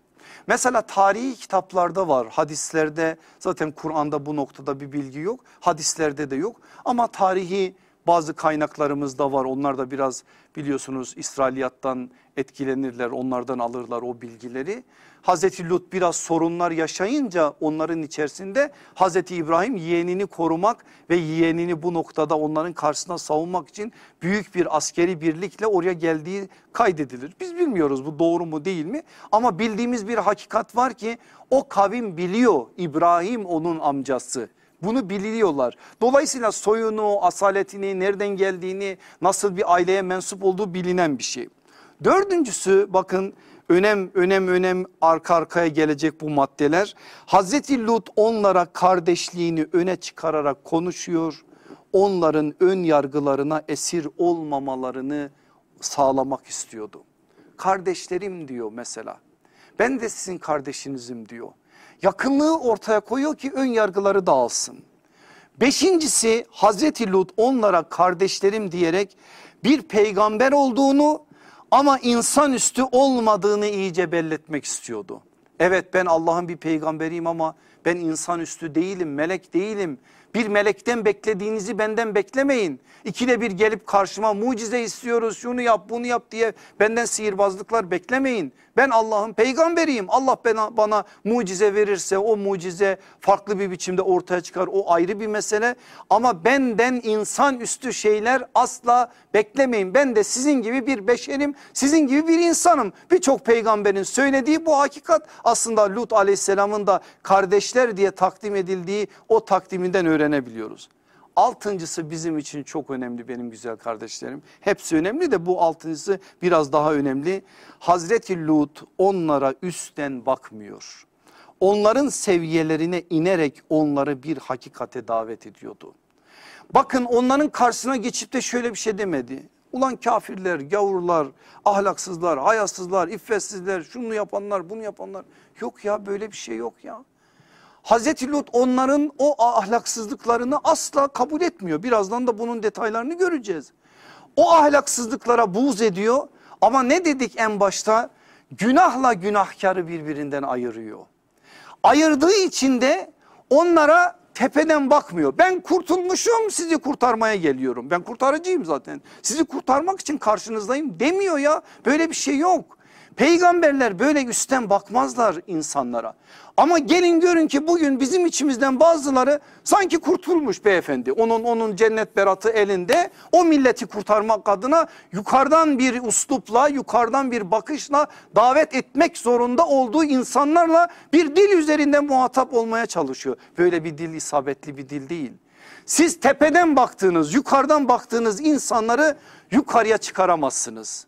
Mesela tarihi kitaplarda var hadislerde zaten Kur'an'da bu noktada bir bilgi yok hadislerde de yok ama tarihi bazı kaynaklarımızda var onlar da biraz biliyorsunuz İsrailiyattan etkilenirler onlardan alırlar o bilgileri. Hazreti Lut biraz sorunlar yaşayınca onların içerisinde Hazreti İbrahim yeğenini korumak ve yeğenini bu noktada onların karşısına savunmak için büyük bir askeri birlikle oraya geldiği kaydedilir. Biz bilmiyoruz bu doğru mu değil mi ama bildiğimiz bir hakikat var ki o kavim biliyor İbrahim onun amcası. Bunu biliyorlar. Dolayısıyla soyunu, asaletini, nereden geldiğini, nasıl bir aileye mensup olduğu bilinen bir şey. Dördüncüsü bakın önem önem önem arka arkaya gelecek bu maddeler. Hazreti Lut onlara kardeşliğini öne çıkararak konuşuyor. Onların ön yargılarına esir olmamalarını sağlamak istiyordu. Kardeşlerim diyor mesela. Ben de sizin kardeşinizim diyor. Yakınlığı ortaya koyuyor ki ön yargıları dağılsın. Beşincisi Hazreti Lut onlara kardeşlerim diyerek bir peygamber olduğunu ama insanüstü olmadığını iyice belletmek istiyordu. Evet ben Allah'ın bir peygamberiyim ama ben insanüstü değilim, melek değilim. Bir melekten beklediğinizi benden beklemeyin. İkide bir gelip karşıma mucize istiyoruz şunu yap bunu yap diye benden sihirbazlıklar beklemeyin. Ben Allah'ın peygamberiyim. Allah bana, bana mucize verirse o mucize farklı bir biçimde ortaya çıkar. O ayrı bir mesele ama benden insan üstü şeyler asla beklemeyin. Ben de sizin gibi bir beşerim sizin gibi bir insanım. Birçok peygamberin söylediği bu hakikat aslında Lut aleyhisselamın da kardeşler diye takdim edildiği o takdiminden öğrenebiliyoruz. Altıncısı bizim için çok önemli benim güzel kardeşlerim. Hepsi önemli de bu altıncısı biraz daha önemli. Hazreti Lut onlara üstten bakmıyor. Onların seviyelerine inerek onları bir hakikate davet ediyordu. Bakın onların karşısına geçip de şöyle bir şey demedi. Ulan kafirler, gavurlar, ahlaksızlar, hayasızlar, iffetsizler, şunu yapanlar, bunu yapanlar. Yok ya böyle bir şey yok ya. Hazreti Lut onların o ahlaksızlıklarını asla kabul etmiyor. Birazdan da bunun detaylarını göreceğiz. O ahlaksızlıklara buğz ediyor ama ne dedik en başta? Günahla günahkarı birbirinden ayırıyor. Ayırdığı için de onlara tepeden bakmıyor. Ben kurtulmuşum sizi kurtarmaya geliyorum. Ben kurtarıcıyım zaten. Sizi kurtarmak için karşınızdayım demiyor ya. Böyle bir şey yok. Peygamberler böyle üstten bakmazlar insanlara. Ama gelin görün ki bugün bizim içimizden bazıları sanki kurtulmuş beyefendi. Onun onun cennet beratı elinde o milleti kurtarmak adına yukarıdan bir uslupla yukarıdan bir bakışla davet etmek zorunda olduğu insanlarla bir dil üzerinde muhatap olmaya çalışıyor. Böyle bir dil isabetli bir dil değil. Siz tepeden baktığınız yukarıdan baktığınız insanları yukarıya çıkaramazsınız.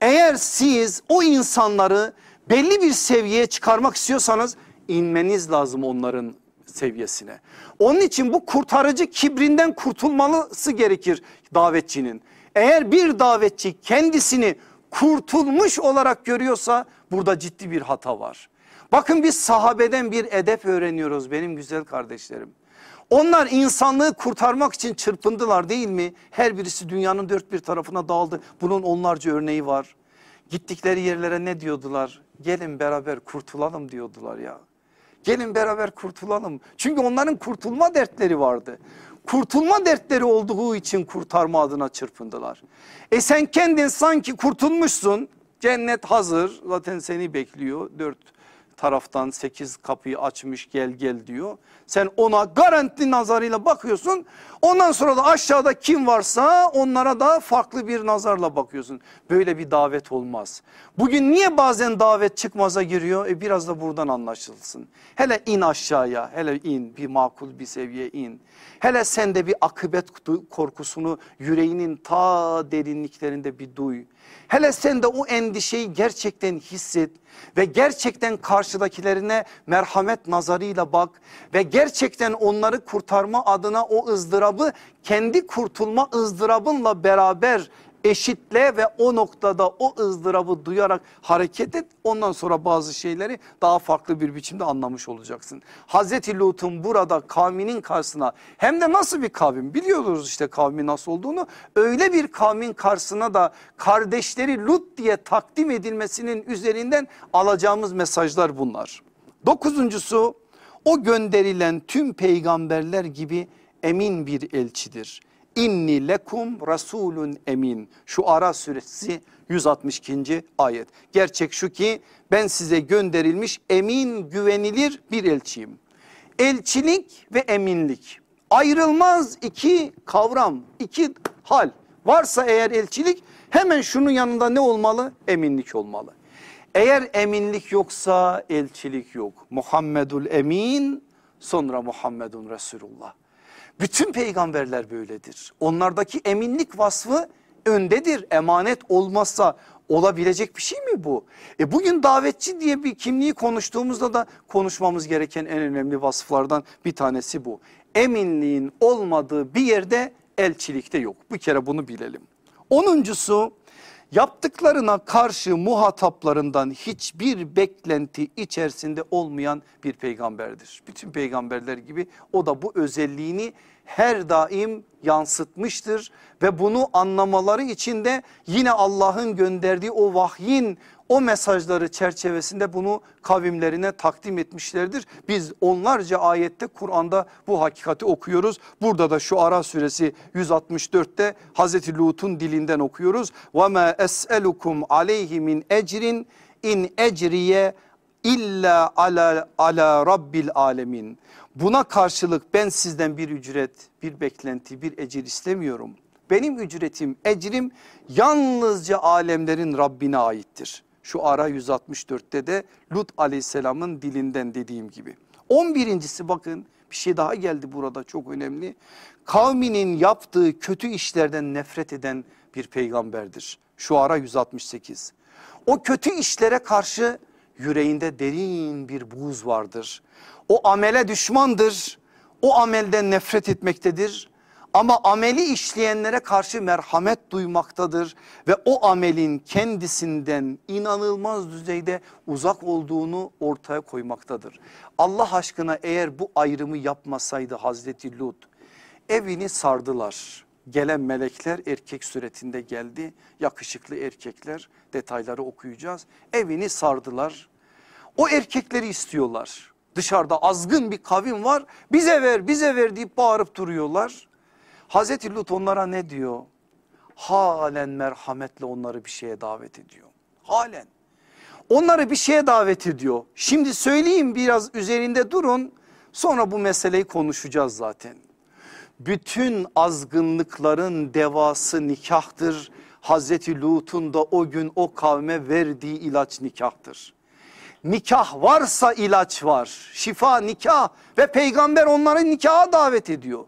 Eğer siz o insanları belli bir seviyeye çıkarmak istiyorsanız inmeniz lazım onların seviyesine. Onun için bu kurtarıcı kibrinden kurtulması gerekir davetçinin. Eğer bir davetçi kendisini kurtulmuş olarak görüyorsa burada ciddi bir hata var. Bakın biz sahabeden bir edep öğreniyoruz benim güzel kardeşlerim. Onlar insanlığı kurtarmak için çırpındılar değil mi? Her birisi dünyanın dört bir tarafına dağıldı. Bunun onlarca örneği var. Gittikleri yerlere ne diyordular? Gelin beraber kurtulalım diyordular ya. Gelin beraber kurtulalım. Çünkü onların kurtulma dertleri vardı. Kurtulma dertleri olduğu için kurtarma adına çırpındılar. E sen kendin sanki kurtulmuşsun. Cennet hazır zaten seni bekliyor. Dört taraftan sekiz kapıyı açmış gel gel diyor. Sen ona garanti nazarıyla bakıyorsun. Ondan sonra da aşağıda kim varsa onlara da farklı bir nazarla bakıyorsun. Böyle bir davet olmaz. Bugün niye bazen davet çıkmaza giriyor? E biraz da buradan anlaşılsın. Hele in aşağıya hele in bir makul bir seviye in. Hele sen de bir akıbet korkusunu yüreğinin ta derinliklerinde bir duy. Hele sen de o endişeyi gerçekten hisset ve gerçekten karşı karşıdakilerine merhamet nazarıyla bak ve gerçekten onları kurtarma adına o ızdırabı kendi kurtulma ızdırabınla beraber eşitle ve o noktada o ızdırabı duyarak hareket et. Ondan sonra bazı şeyleri daha farklı bir biçimde anlamış olacaksın. Hazreti Lut'un burada kavminin karşısına hem de nasıl bir kavim biliyoruz işte kavmi nasıl olduğunu. Öyle bir kavmin karşısına da kardeşleri Lut diye takdim edilmesinin üzerinden alacağımız mesajlar bunlar. Dokuzuncusu o gönderilen tüm peygamberler gibi emin bir elçidir İnni lekum rasulun emin. Şu Ara suresi 162. ayet. Gerçek şu ki ben size gönderilmiş emin güvenilir bir elçiyim. Elçilik ve eminlik ayrılmaz iki kavram, iki hal. Varsa eğer elçilik hemen şunun yanında ne olmalı? Eminlik olmalı. Eğer eminlik yoksa elçilik yok. Muhammedul emin sonra Muhammedun Resulullah. Bütün peygamberler böyledir. Onlardaki eminlik vasfı öndedir. Emanet olmazsa olabilecek bir şey mi bu? E bugün davetçi diye bir kimliği konuştuğumuzda da konuşmamız gereken en önemli vasıflardan bir tanesi bu. Eminliğin olmadığı bir yerde elçilikte yok. Bir kere bunu bilelim. Onuncusu yaptıklarına karşı muhataplarından hiçbir beklenti içerisinde olmayan bir peygamberdir. Bütün peygamberler gibi o da bu özelliğini her daim yansıtmıştır ve bunu anlamaları için de yine Allah'ın gönderdiği o vahyin o mesajları çerçevesinde bunu kavimlerine takdim etmişlerdir. Biz onlarca ayette Kur'an'da bu hakikati okuyoruz. Burada da şu Ara suresi 164'te Hazreti Lut'un dilinden okuyoruz. وَمَا أَسْأَلُكُمْ عَلَيْهِ مِنْ اَجْرٍ in ecriye illa ala, ala rabbil alemin. Buna karşılık ben sizden bir ücret, bir beklenti, bir ecir istemiyorum. Benim ücretim, ecrim yalnızca alemlerin Rabbine aittir. Şu ara 164'te de Lut aleyhisselamın dilinden dediğim gibi. 11.si bakın bir şey daha geldi burada çok önemli. Kavminin yaptığı kötü işlerden nefret eden bir peygamberdir. Şu ara 168. O kötü işlere karşı yüreğinde derin bir buğz vardır. O amele düşmandır. O amelden nefret etmektedir. Ama ameli işleyenlere karşı merhamet duymaktadır ve o amelin kendisinden inanılmaz düzeyde uzak olduğunu ortaya koymaktadır. Allah aşkına eğer bu ayrımı yapmasaydı Hazreti Lut evini sardılar. Gelen melekler erkek suretinde geldi. Yakışıklı erkekler detayları okuyacağız. Evini sardılar. O erkekleri istiyorlar. Dışarıda azgın bir kavim var. Bize ver bize ver deyip bağırıp duruyorlar. Hazreti Lut onlara ne diyor? Halen merhametle onları bir şeye davet ediyor. Halen. Onları bir şeye davet ediyor. Şimdi söyleyeyim biraz üzerinde durun. Sonra bu meseleyi konuşacağız zaten. Bütün azgınlıkların devası nikahtır. Hazreti Lut'un da o gün o kavme verdiği ilaç nikahtır. Nikah varsa ilaç var. Şifa nikah ve peygamber onları nikaha davet ediyor.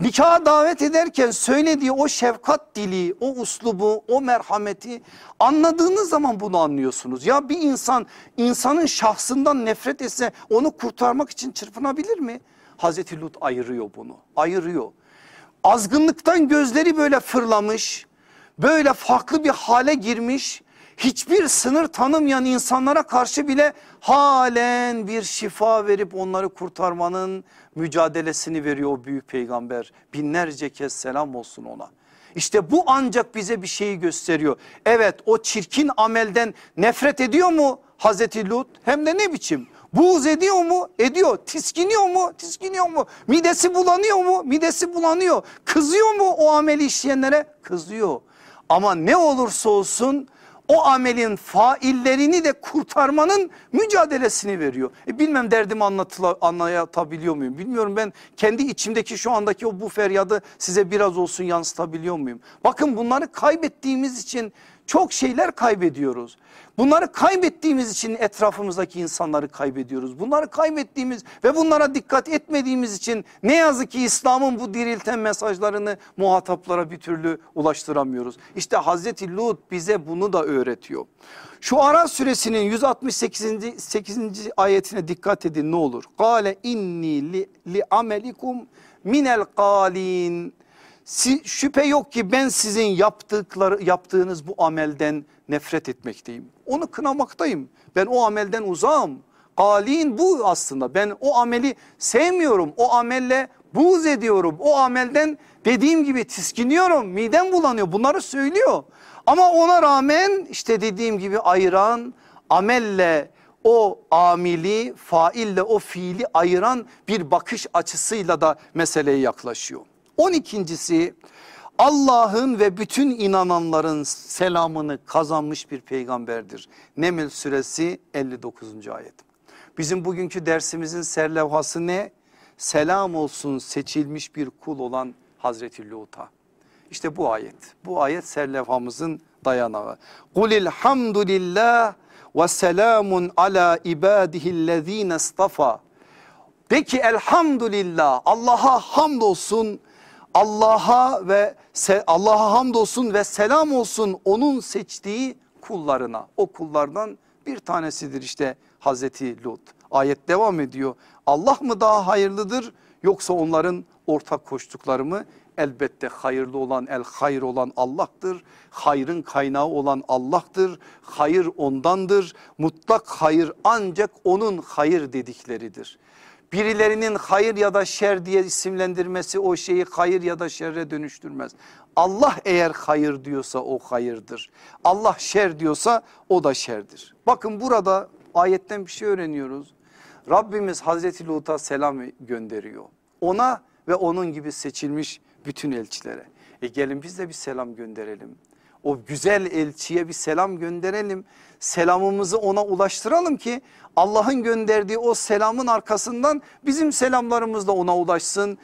Nikaha davet ederken söylediği o şefkat dili, o uslubu, o merhameti anladığınız zaman bunu anlıyorsunuz. Ya bir insan insanın şahsından nefret etse onu kurtarmak için çırpınabilir mi? Hazreti Lut ayırıyor bunu, ayırıyor. Azgınlıktan gözleri böyle fırlamış, böyle farklı bir hale girmiş hiçbir sınır tanımayan insanlara karşı bile halen bir şifa verip onları kurtarmanın mücadelesini veriyor o büyük peygamber. Binlerce kez selam olsun ona. İşte bu ancak bize bir şeyi gösteriyor. Evet o çirkin amelden nefret ediyor mu Hazreti Lut? Hem de ne biçim? Buğz ediyor mu? Ediyor. Tiskiniyor mu? Tiskiniyor mu? Midesi bulanıyor mu? Midesi bulanıyor. Kızıyor mu o ameli işleyenlere? Kızıyor. Ama ne olursa olsun o amelin faillerini de kurtarmanın mücadelesini veriyor. E bilmem derdimi anlatabiliyor muyum bilmiyorum ben kendi içimdeki şu andaki o bu feryadı size biraz olsun yansıtabiliyor muyum? Bakın bunları kaybettiğimiz için çok şeyler kaybediyoruz. Bunları kaybettiğimiz için etrafımızdaki insanları kaybediyoruz. Bunları kaybettiğimiz ve bunlara dikkat etmediğimiz için ne yazık ki İslam'ın bu dirilten mesajlarını muhataplara bir türlü ulaştıramıyoruz. İşte Hazreti Lut bize bunu da öğretiyor. Şu Ara suresinin 168. 8. ayetine dikkat edin ne olur. Kale inni li, li amelikum minel galin. Şüphe yok ki ben sizin yaptıkları yaptığınız bu amelden nefret etmekteyim. Onu kınamaktayım. Ben o amelden uzağım. Galin bu aslında. Ben o ameli sevmiyorum. O amelle buğz ediyorum. O amelden dediğim gibi tiskiniyorum. Midem bulanıyor. Bunları söylüyor. Ama ona rağmen işte dediğim gibi ayıran amelle o amili faille o fiili ayıran bir bakış açısıyla da meseleye yaklaşıyor. On ikincisi Allah'ın ve bütün inananların selamını kazanmış bir peygamberdir. Neml suresi 59. ayet. Bizim bugünkü dersimizin serlevhası ne? Selam olsun seçilmiş bir kul olan Hazreti Lut'a. İşte bu ayet. Bu ayet serlevhamızın dayanağı. Kulil hamdulillah ve selamun ala ibadihillezine istafa. De ki elhamdülillah Allah'a hamdolsun Allah'a ve Allah'a hamdolsun ve selam olsun onun seçtiği kullarına. O kullardan bir tanesidir işte Hazreti Lut. Ayet devam ediyor. Allah mı daha hayırlıdır yoksa onların ortak koştukları mı? Elbette hayırlı olan el hayır olan Allah'tır. Hayrın kaynağı olan Allah'tır. Hayır ondandır. Mutlak hayır ancak onun hayır dedikleridir. Birilerinin hayır ya da şer diye isimlendirmesi o şeyi hayır ya da şerre dönüştürmez. Allah eğer hayır diyorsa o hayırdır. Allah şer diyorsa o da şerdir. Bakın burada ayetten bir şey öğreniyoruz. Rabbimiz Hazreti Lut'a selam gönderiyor. Ona ve onun gibi seçilmiş bütün elçilere. E gelin biz de bir selam gönderelim. O güzel elçiye bir selam gönderelim. Selamımızı ona ulaştıralım ki Allah'ın gönderdiği o selamın arkasından bizim selamlarımız da ona ulaşsın.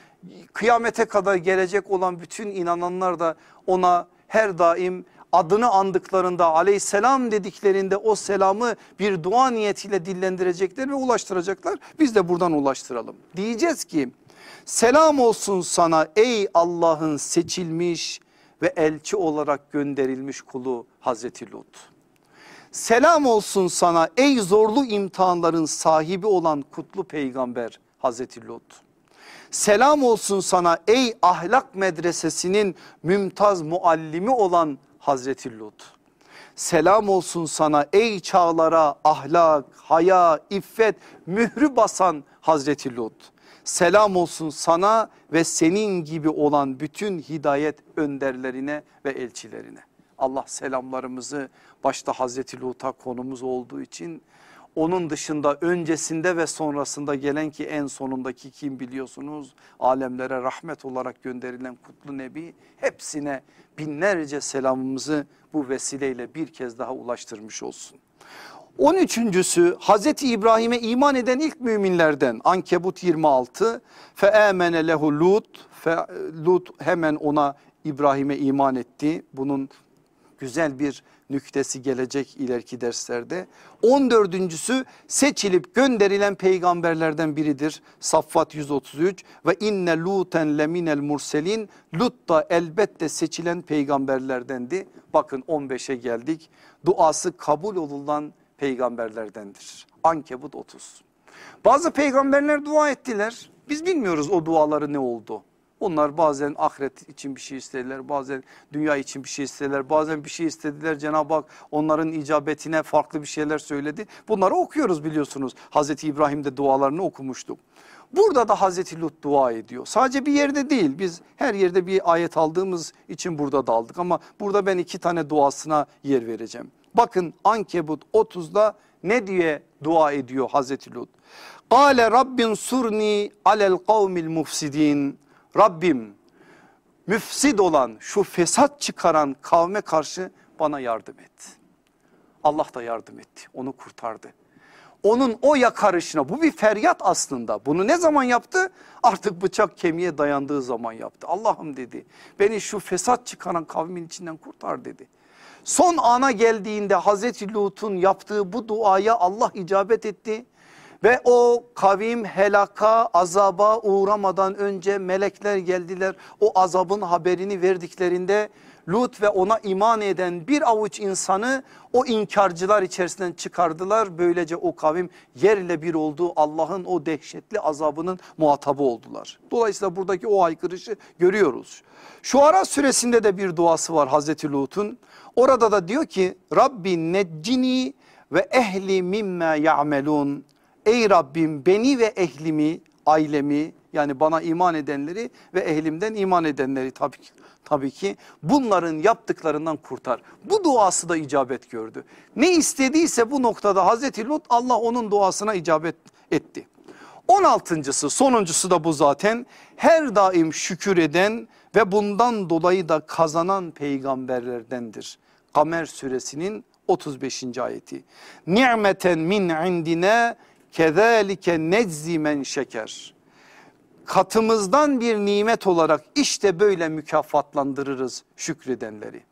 Kıyamete kadar gelecek olan bütün inananlar da ona her daim adını andıklarında aleyhisselam dediklerinde o selamı bir dua niyetiyle dillendirecekler ve ulaştıracaklar. Biz de buradan ulaştıralım. Diyeceğiz ki selam olsun sana ey Allah'ın seçilmiş ve elçi olarak gönderilmiş kulu Hazreti Lut. Selam olsun sana ey zorlu imtihanların sahibi olan kutlu peygamber Hazreti Lut. Selam olsun sana ey ahlak medresesinin mümtaz muallimi olan Hazreti Lut. Selam olsun sana ey çağlara ahlak, haya, iffet mührü basan Hazreti Lut. Selam olsun sana ve senin gibi olan bütün hidayet önderlerine ve elçilerine. Allah selamlarımızı başta Hazreti Lut'a konumuz olduğu için onun dışında öncesinde ve sonrasında gelen ki en sonundaki kim biliyorsunuz alemlere rahmet olarak gönderilen kutlu nebi hepsine binlerce selamımızı bu vesileyle bir kez daha ulaştırmış olsun. 13.sü Hazreti İbrahim'e iman eden ilk müminlerden Ankebut 26 fe emene lehu Lut fe Lut hemen ona İbrahim'e iman etti. Bunun güzel bir nüktesi gelecek ileriki derslerde. 14.sü seçilip gönderilen peygamberlerden biridir. Saffat 133 ve inne luten leminel murselin. Lut da elbette seçilen peygamberlerdendi. Bakın 15'e geldik. Duası kabul olunan peygamberlerdendir. Ankebut 30. Bazı peygamberler dua ettiler. Biz bilmiyoruz o duaları ne oldu. Onlar bazen ahiret için bir şey istediler, bazen dünya için bir şey istediler, bazen bir şey istediler. Cenab-ı Hak onların icabetine farklı bir şeyler söyledi. Bunları okuyoruz biliyorsunuz. Hazreti İbrahim de dualarını okumuştuk. Burada da Hazreti Lut dua ediyor. Sadece bir yerde değil biz her yerde bir ayet aldığımız için burada da aldık ama burada ben iki tane duasına yer vereceğim. Bakın Ankebut 30'da ne diye dua ediyor Hazreti Lut? Kale Rabbin surni alel kavmil mufsidin. Rabbim müfsid olan şu fesat çıkaran kavme karşı bana yardım et. Allah da yardım etti onu kurtardı. Onun o yakarışına bu bir feryat aslında bunu ne zaman yaptı? Artık bıçak kemiğe dayandığı zaman yaptı. Allah'ım dedi beni şu fesat çıkaran kavmin içinden kurtar dedi. Son ana geldiğinde Hazreti Lut'un yaptığı bu duaya Allah icabet etti Ve o kavim helaka azaba uğramadan önce melekler geldiler. O azabın haberini verdiklerinde Lut ve ona iman eden bir avuç insanı o inkarcılar içerisinden çıkardılar. Böylece o kavim yerle bir oldu Allah'ın o dehşetli azabının muhatabı oldular. Dolayısıyla buradaki o aykırışı görüyoruz. Şu ara süresinde de bir duası var Hazreti Lut'un. Orada da diyor ki Rabbi neccini ve ehli mimme ya'melun. Ey Rabbim beni ve ehlimi, ailemi yani bana iman edenleri ve ehlimden iman edenleri tabii ki tabii ki bunların yaptıklarından kurtar. Bu duası da icabet gördü. Ne istediyse bu noktada Hazreti Lut Allah onun duasına icabet etti. 16.sı sonuncusu da bu zaten her daim şükür eden ve bundan dolayı da kazanan peygamberlerdendir. Kamer suresinin 35. ayeti. Ni'meten min indine kezalike neczi men şeker. Katımızdan bir nimet olarak işte böyle mükafatlandırırız şükredenleri.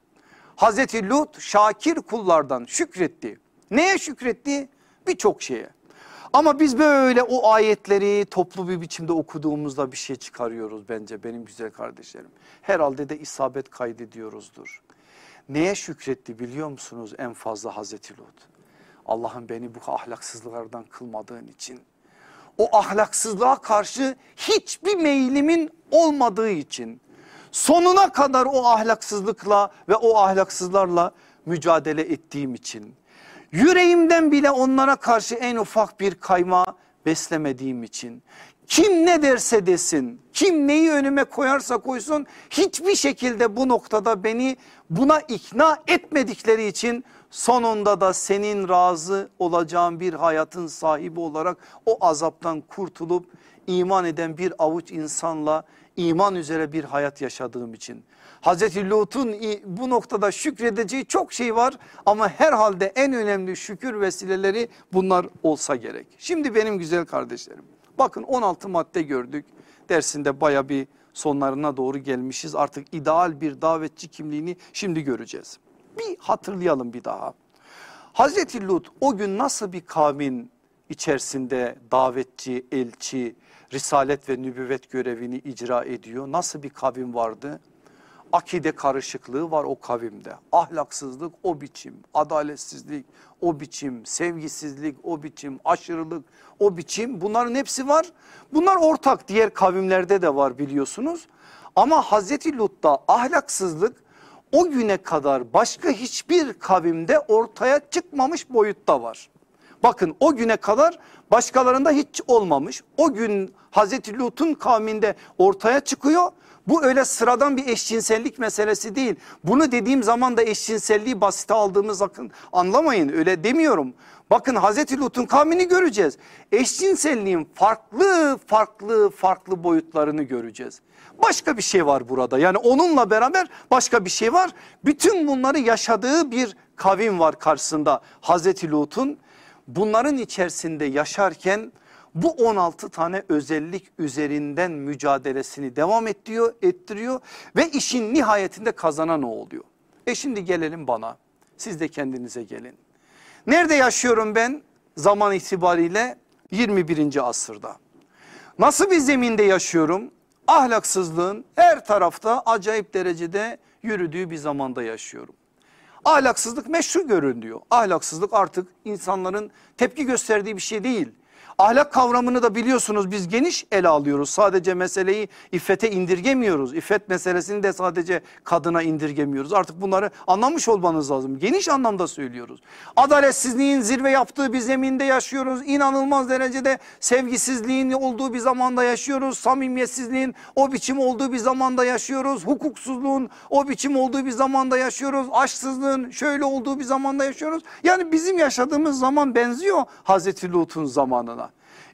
Hazreti Lut şakir kullardan şükretti. Neye şükretti? Birçok şeye. Ama biz böyle o ayetleri toplu bir biçimde okuduğumuzda bir şey çıkarıyoruz bence benim güzel kardeşlerim. Herhalde de isabet kaydediyoruzdur. Neye şükretti biliyor musunuz en fazla Hazreti Lut? Allah'ım beni bu ahlaksızlıklardan kılmadığın için. O ahlaksızlığa karşı hiçbir meyilimin olmadığı için. Sonuna kadar o ahlaksızlıkla ve o ahlaksızlarla mücadele ettiğim için. Yüreğimden bile onlara karşı en ufak bir kayma beslemediğim için. Kim ne derse desin, kim neyi önüme koyarsa koysun hiçbir şekilde bu noktada beni buna ikna etmedikleri için sonunda da senin razı olacağın bir hayatın sahibi olarak o azaptan kurtulup iman eden bir avuç insanla iman üzere bir hayat yaşadığım için. Hazreti Lut'un bu noktada şükredeceği çok şey var ama herhalde en önemli şükür vesileleri bunlar olsa gerek. Şimdi benim güzel kardeşlerim bakın 16 madde gördük dersinde baya bir sonlarına doğru gelmişiz artık ideal bir davetçi kimliğini şimdi göreceğiz. Bir hatırlayalım bir daha. Hazreti Lut o gün nasıl bir kavmin içerisinde davetçi, elçi, risalet ve nübüvvet görevini icra ediyor? Nasıl bir kavim vardı? Akide karışıklığı var o kavimde. Ahlaksızlık o biçim, adaletsizlik o biçim, sevgisizlik o biçim, aşırılık o biçim bunların hepsi var. Bunlar ortak diğer kavimlerde de var biliyorsunuz. Ama Hazreti Lut'ta ahlaksızlık o güne kadar başka hiçbir kavimde ortaya çıkmamış boyutta var. Bakın o güne kadar başkalarında hiç olmamış. O gün Hazreti Lut'un kavminde ortaya çıkıyor. Bu öyle sıradan bir eşcinsellik meselesi değil. Bunu dediğim zaman da eşcinselliği basite aldığımız akın anlamayın öyle demiyorum. Bakın Hazreti Lut'un kavmini göreceğiz. Eşcinselliğin farklı farklı farklı boyutlarını göreceğiz. Başka bir şey var burada yani onunla beraber başka bir şey var. Bütün bunları yaşadığı bir kavim var karşısında Hazreti Lut'un. Bunların içerisinde yaşarken bu 16 tane özellik üzerinden mücadelesini devam ettiriyor, ettiriyor ve işin nihayetinde kazanan o oluyor. E şimdi gelelim bana siz de kendinize gelin. Nerede yaşıyorum ben zaman itibariyle 21. asırda. Nasıl bir zeminde yaşıyorum? Ahlaksızlığın her tarafta acayip derecede yürüdüğü bir zamanda yaşıyorum. Ahlaksızlık meşru görünüyor. Ahlaksızlık artık insanların tepki gösterdiği bir şey değil. Ahlak kavramını da biliyorsunuz biz geniş ele alıyoruz. Sadece meseleyi iffete indirgemiyoruz. İffet meselesini de sadece kadına indirgemiyoruz. Artık bunları anlamış olmanız lazım. Geniş anlamda söylüyoruz. Adaletsizliğin zirve yaptığı bir zeminde yaşıyoruz. İnanılmaz derecede sevgisizliğin olduğu bir zamanda yaşıyoruz. Samimiyetsizliğin o biçim olduğu bir zamanda yaşıyoruz. Hukuksuzluğun o biçim olduğu bir zamanda yaşıyoruz. Aşksızlığın şöyle olduğu bir zamanda yaşıyoruz. Yani bizim yaşadığımız zaman benziyor Hazreti Lut'un zamanına.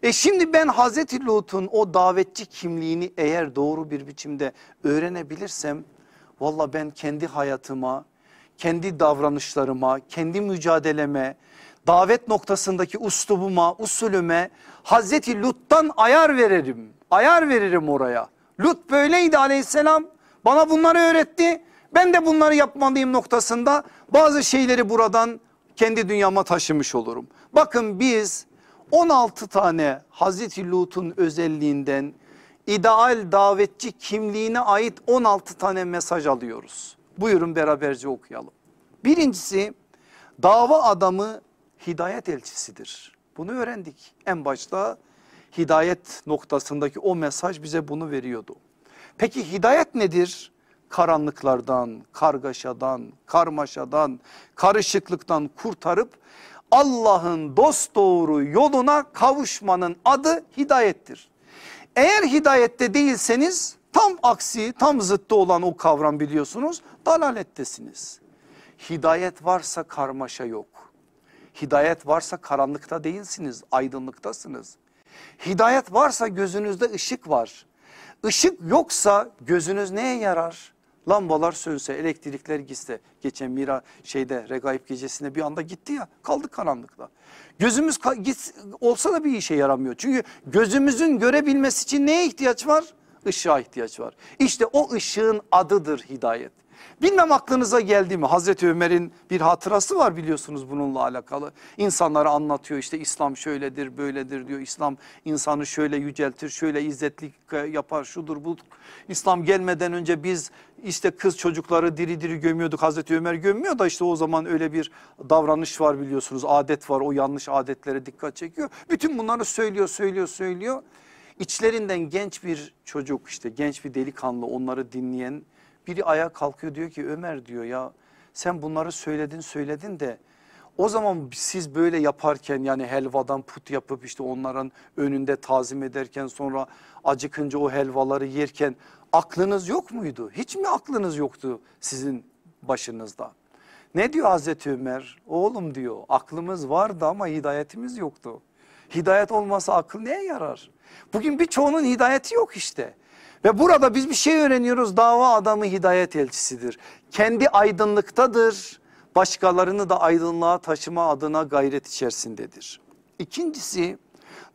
E şimdi ben Hazreti Lut'un o davetçi kimliğini eğer doğru bir biçimde öğrenebilirsem valla ben kendi hayatıma, kendi davranışlarıma, kendi mücadeleme, davet noktasındaki uslubuma, usulüme Hazreti Lut'tan ayar veririm. Ayar veririm oraya. Lut böyleydi aleyhisselam. Bana bunları öğretti. Ben de bunları yapmalıyım noktasında bazı şeyleri buradan kendi dünyama taşımış olurum. Bakın biz 16 tane Hazreti Lut'un özelliğinden ideal davetçi kimliğine ait 16 tane mesaj alıyoruz. Buyurun beraberce okuyalım. Birincisi dava adamı hidayet elçisidir. Bunu öğrendik. En başta hidayet noktasındaki o mesaj bize bunu veriyordu. Peki hidayet nedir? Karanlıklardan, kargaşadan, karmaşadan, karışıklıktan kurtarıp Allah'ın dost doğru yoluna kavuşmanın adı hidayettir. Eğer hidayette değilseniz tam aksi tam zıttı olan o kavram biliyorsunuz dalalettesiniz. Hidayet varsa karmaşa yok. Hidayet varsa karanlıkta değilsiniz aydınlıktasınız. Hidayet varsa gözünüzde ışık var. Işık yoksa gözünüz neye yarar? Lambalar sönse, elektrikler gitse. Geçen Mira şeyde Regaib gecesinde bir anda gitti ya kaldık karanlıkta. Gözümüz git, olsa da bir işe yaramıyor. Çünkü gözümüzün görebilmesi için neye ihtiyaç var? Işığa ihtiyaç var. İşte o ışığın adıdır hidayet. Bilmem aklınıza geldi mi Hazreti Ömer'in bir hatırası var biliyorsunuz bununla alakalı. İnsanlara anlatıyor işte İslam şöyledir böyledir diyor. İslam insanı şöyle yüceltir şöyle izzetlik yapar şudur bu. İslam gelmeden önce biz işte kız çocukları diri diri gömüyorduk. Hazreti Ömer gömmüyor da işte o zaman öyle bir davranış var biliyorsunuz adet var o yanlış adetlere dikkat çekiyor. Bütün bunları söylüyor söylüyor söylüyor. İçlerinden genç bir çocuk işte genç bir delikanlı onları dinleyen biri ayağa kalkıyor diyor ki Ömer diyor ya sen bunları söyledin söyledin de o zaman siz böyle yaparken yani helvadan put yapıp işte onların önünde tazim ederken sonra acıkınca o helvaları yerken aklınız yok muydu? Hiç mi aklınız yoktu sizin başınızda? Ne diyor Hazreti Ömer? Oğlum diyor aklımız vardı ama hidayetimiz yoktu. Hidayet olmasa akıl neye yarar? Bugün birçoğunun hidayeti yok işte. Ve burada biz bir şey öğreniyoruz dava adamı hidayet elçisidir. Kendi aydınlıktadır başkalarını da aydınlığa taşıma adına gayret içerisindedir. İkincisi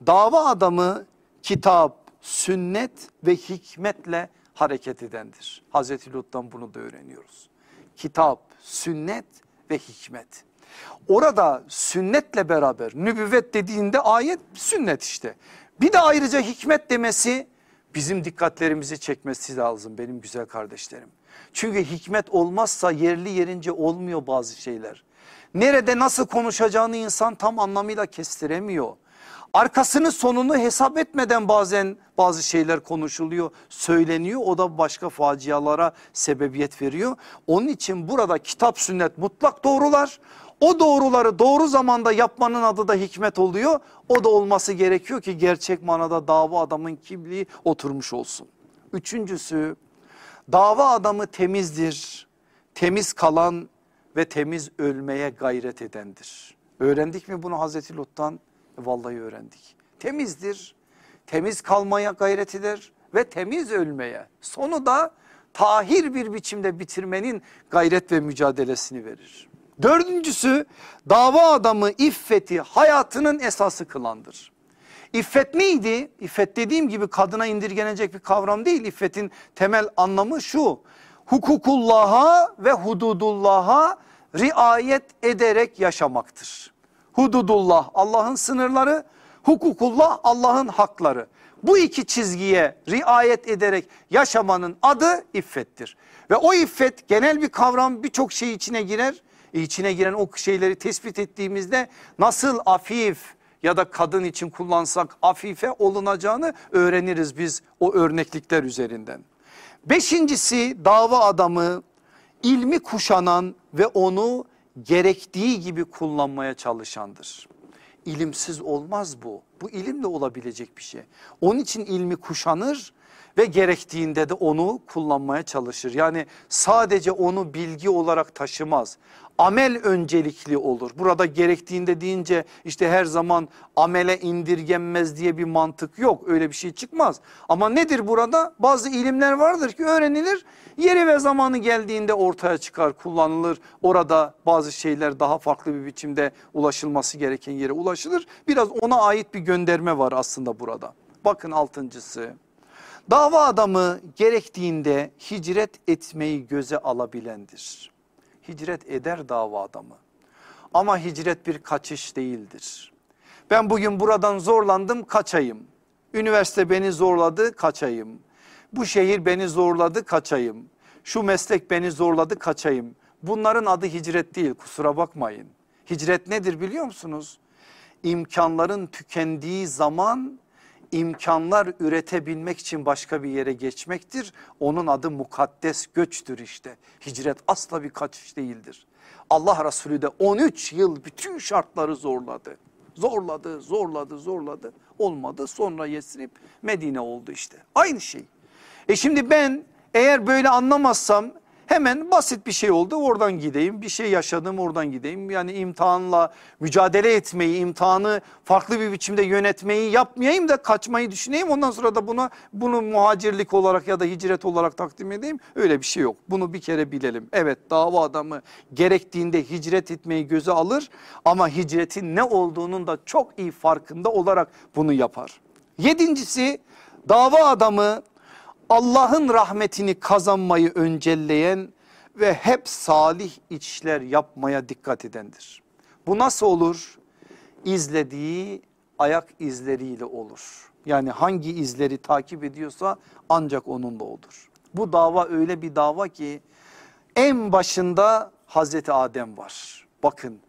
dava adamı kitap, sünnet ve hikmetle hareket edendir. Hazreti Lut'tan bunu da öğreniyoruz. Kitap, sünnet ve hikmet. Orada sünnetle beraber nübüvvet dediğinde ayet sünnet işte. Bir de ayrıca hikmet demesi bizim dikkatlerimizi çekmesi lazım benim güzel kardeşlerim. Çünkü hikmet olmazsa yerli yerince olmuyor bazı şeyler. Nerede nasıl konuşacağını insan tam anlamıyla kestiremiyor. Arkasını sonunu hesap etmeden bazen bazı şeyler konuşuluyor, söyleniyor. O da başka facialara sebebiyet veriyor. Onun için burada kitap sünnet mutlak doğrular. O doğruları doğru zamanda yapmanın adı da hikmet oluyor. O da olması gerekiyor ki gerçek manada dava adamın kimliği oturmuş olsun. Üçüncüsü dava adamı temizdir. Temiz kalan ve temiz ölmeye gayret edendir. Öğrendik mi bunu Hazreti Lut'tan? Vallahi öğrendik. Temizdir. Temiz kalmaya gayret eder ve temiz ölmeye. Sonu da tahir bir biçimde bitirmenin gayret ve mücadelesini verir. Dördüncüsü dava adamı iffeti hayatının esası kılandır. İffet neydi? İffet dediğim gibi kadına indirgenecek bir kavram değil. İffetin temel anlamı şu. Hukukullah'a ve hududullah'a riayet ederek yaşamaktır. Hududullah Allah'ın sınırları, hukukullah Allah'ın hakları. Bu iki çizgiye riayet ederek yaşamanın adı iffettir. Ve o iffet genel bir kavram birçok şey içine girer içine giren o şeyleri tespit ettiğimizde nasıl afif ya da kadın için kullansak afife olunacağını öğreniriz biz o örneklikler üzerinden. Beşincisi dava adamı ilmi kuşanan ve onu gerektiği gibi kullanmaya çalışandır. İlimsiz olmaz bu. Bu ilimle olabilecek bir şey. Onun için ilmi kuşanır ve gerektiğinde de onu kullanmaya çalışır. Yani sadece onu bilgi olarak taşımaz amel öncelikli olur. Burada gerektiğinde deyince işte her zaman amele indirgenmez diye bir mantık yok. Öyle bir şey çıkmaz. Ama nedir burada? Bazı ilimler vardır ki öğrenilir. Yeri ve zamanı geldiğinde ortaya çıkar, kullanılır. Orada bazı şeyler daha farklı bir biçimde ulaşılması gereken yere ulaşılır. Biraz ona ait bir gönderme var aslında burada. Bakın altıncısı. Dava adamı gerektiğinde hicret etmeyi göze alabilendir hicret eder dava adamı. Ama hicret bir kaçış değildir. Ben bugün buradan zorlandım kaçayım. Üniversite beni zorladı kaçayım. Bu şehir beni zorladı kaçayım. Şu meslek beni zorladı kaçayım. Bunların adı hicret değil kusura bakmayın. Hicret nedir biliyor musunuz? İmkanların tükendiği zaman imkanlar üretebilmek için başka bir yere geçmektir. Onun adı mukaddes göçtür işte. Hicret asla bir kaçış değildir. Allah Resulü de 13 yıl bütün şartları zorladı. Zorladı, zorladı, zorladı. Olmadı. Sonra Yesrib Medine oldu işte. Aynı şey. E şimdi ben eğer böyle anlamazsam Hemen basit bir şey oldu oradan gideyim bir şey yaşadım oradan gideyim. Yani imtihanla mücadele etmeyi imtihanı farklı bir biçimde yönetmeyi yapmayayım da kaçmayı düşüneyim. Ondan sonra da buna bunu muhacirlik olarak ya da hicret olarak takdim edeyim öyle bir şey yok. Bunu bir kere bilelim. Evet dava adamı gerektiğinde hicret etmeyi göze alır ama hicretin ne olduğunun da çok iyi farkında olarak bunu yapar. Yedincisi dava adamı Allah'ın rahmetini kazanmayı öncelleyen ve hep salih işler yapmaya dikkat edendir. Bu nasıl olur? İzlediği ayak izleriyle olur. Yani hangi izleri takip ediyorsa ancak onunla olur. Bu dava öyle bir dava ki en başında Hazreti Adem var. Bakın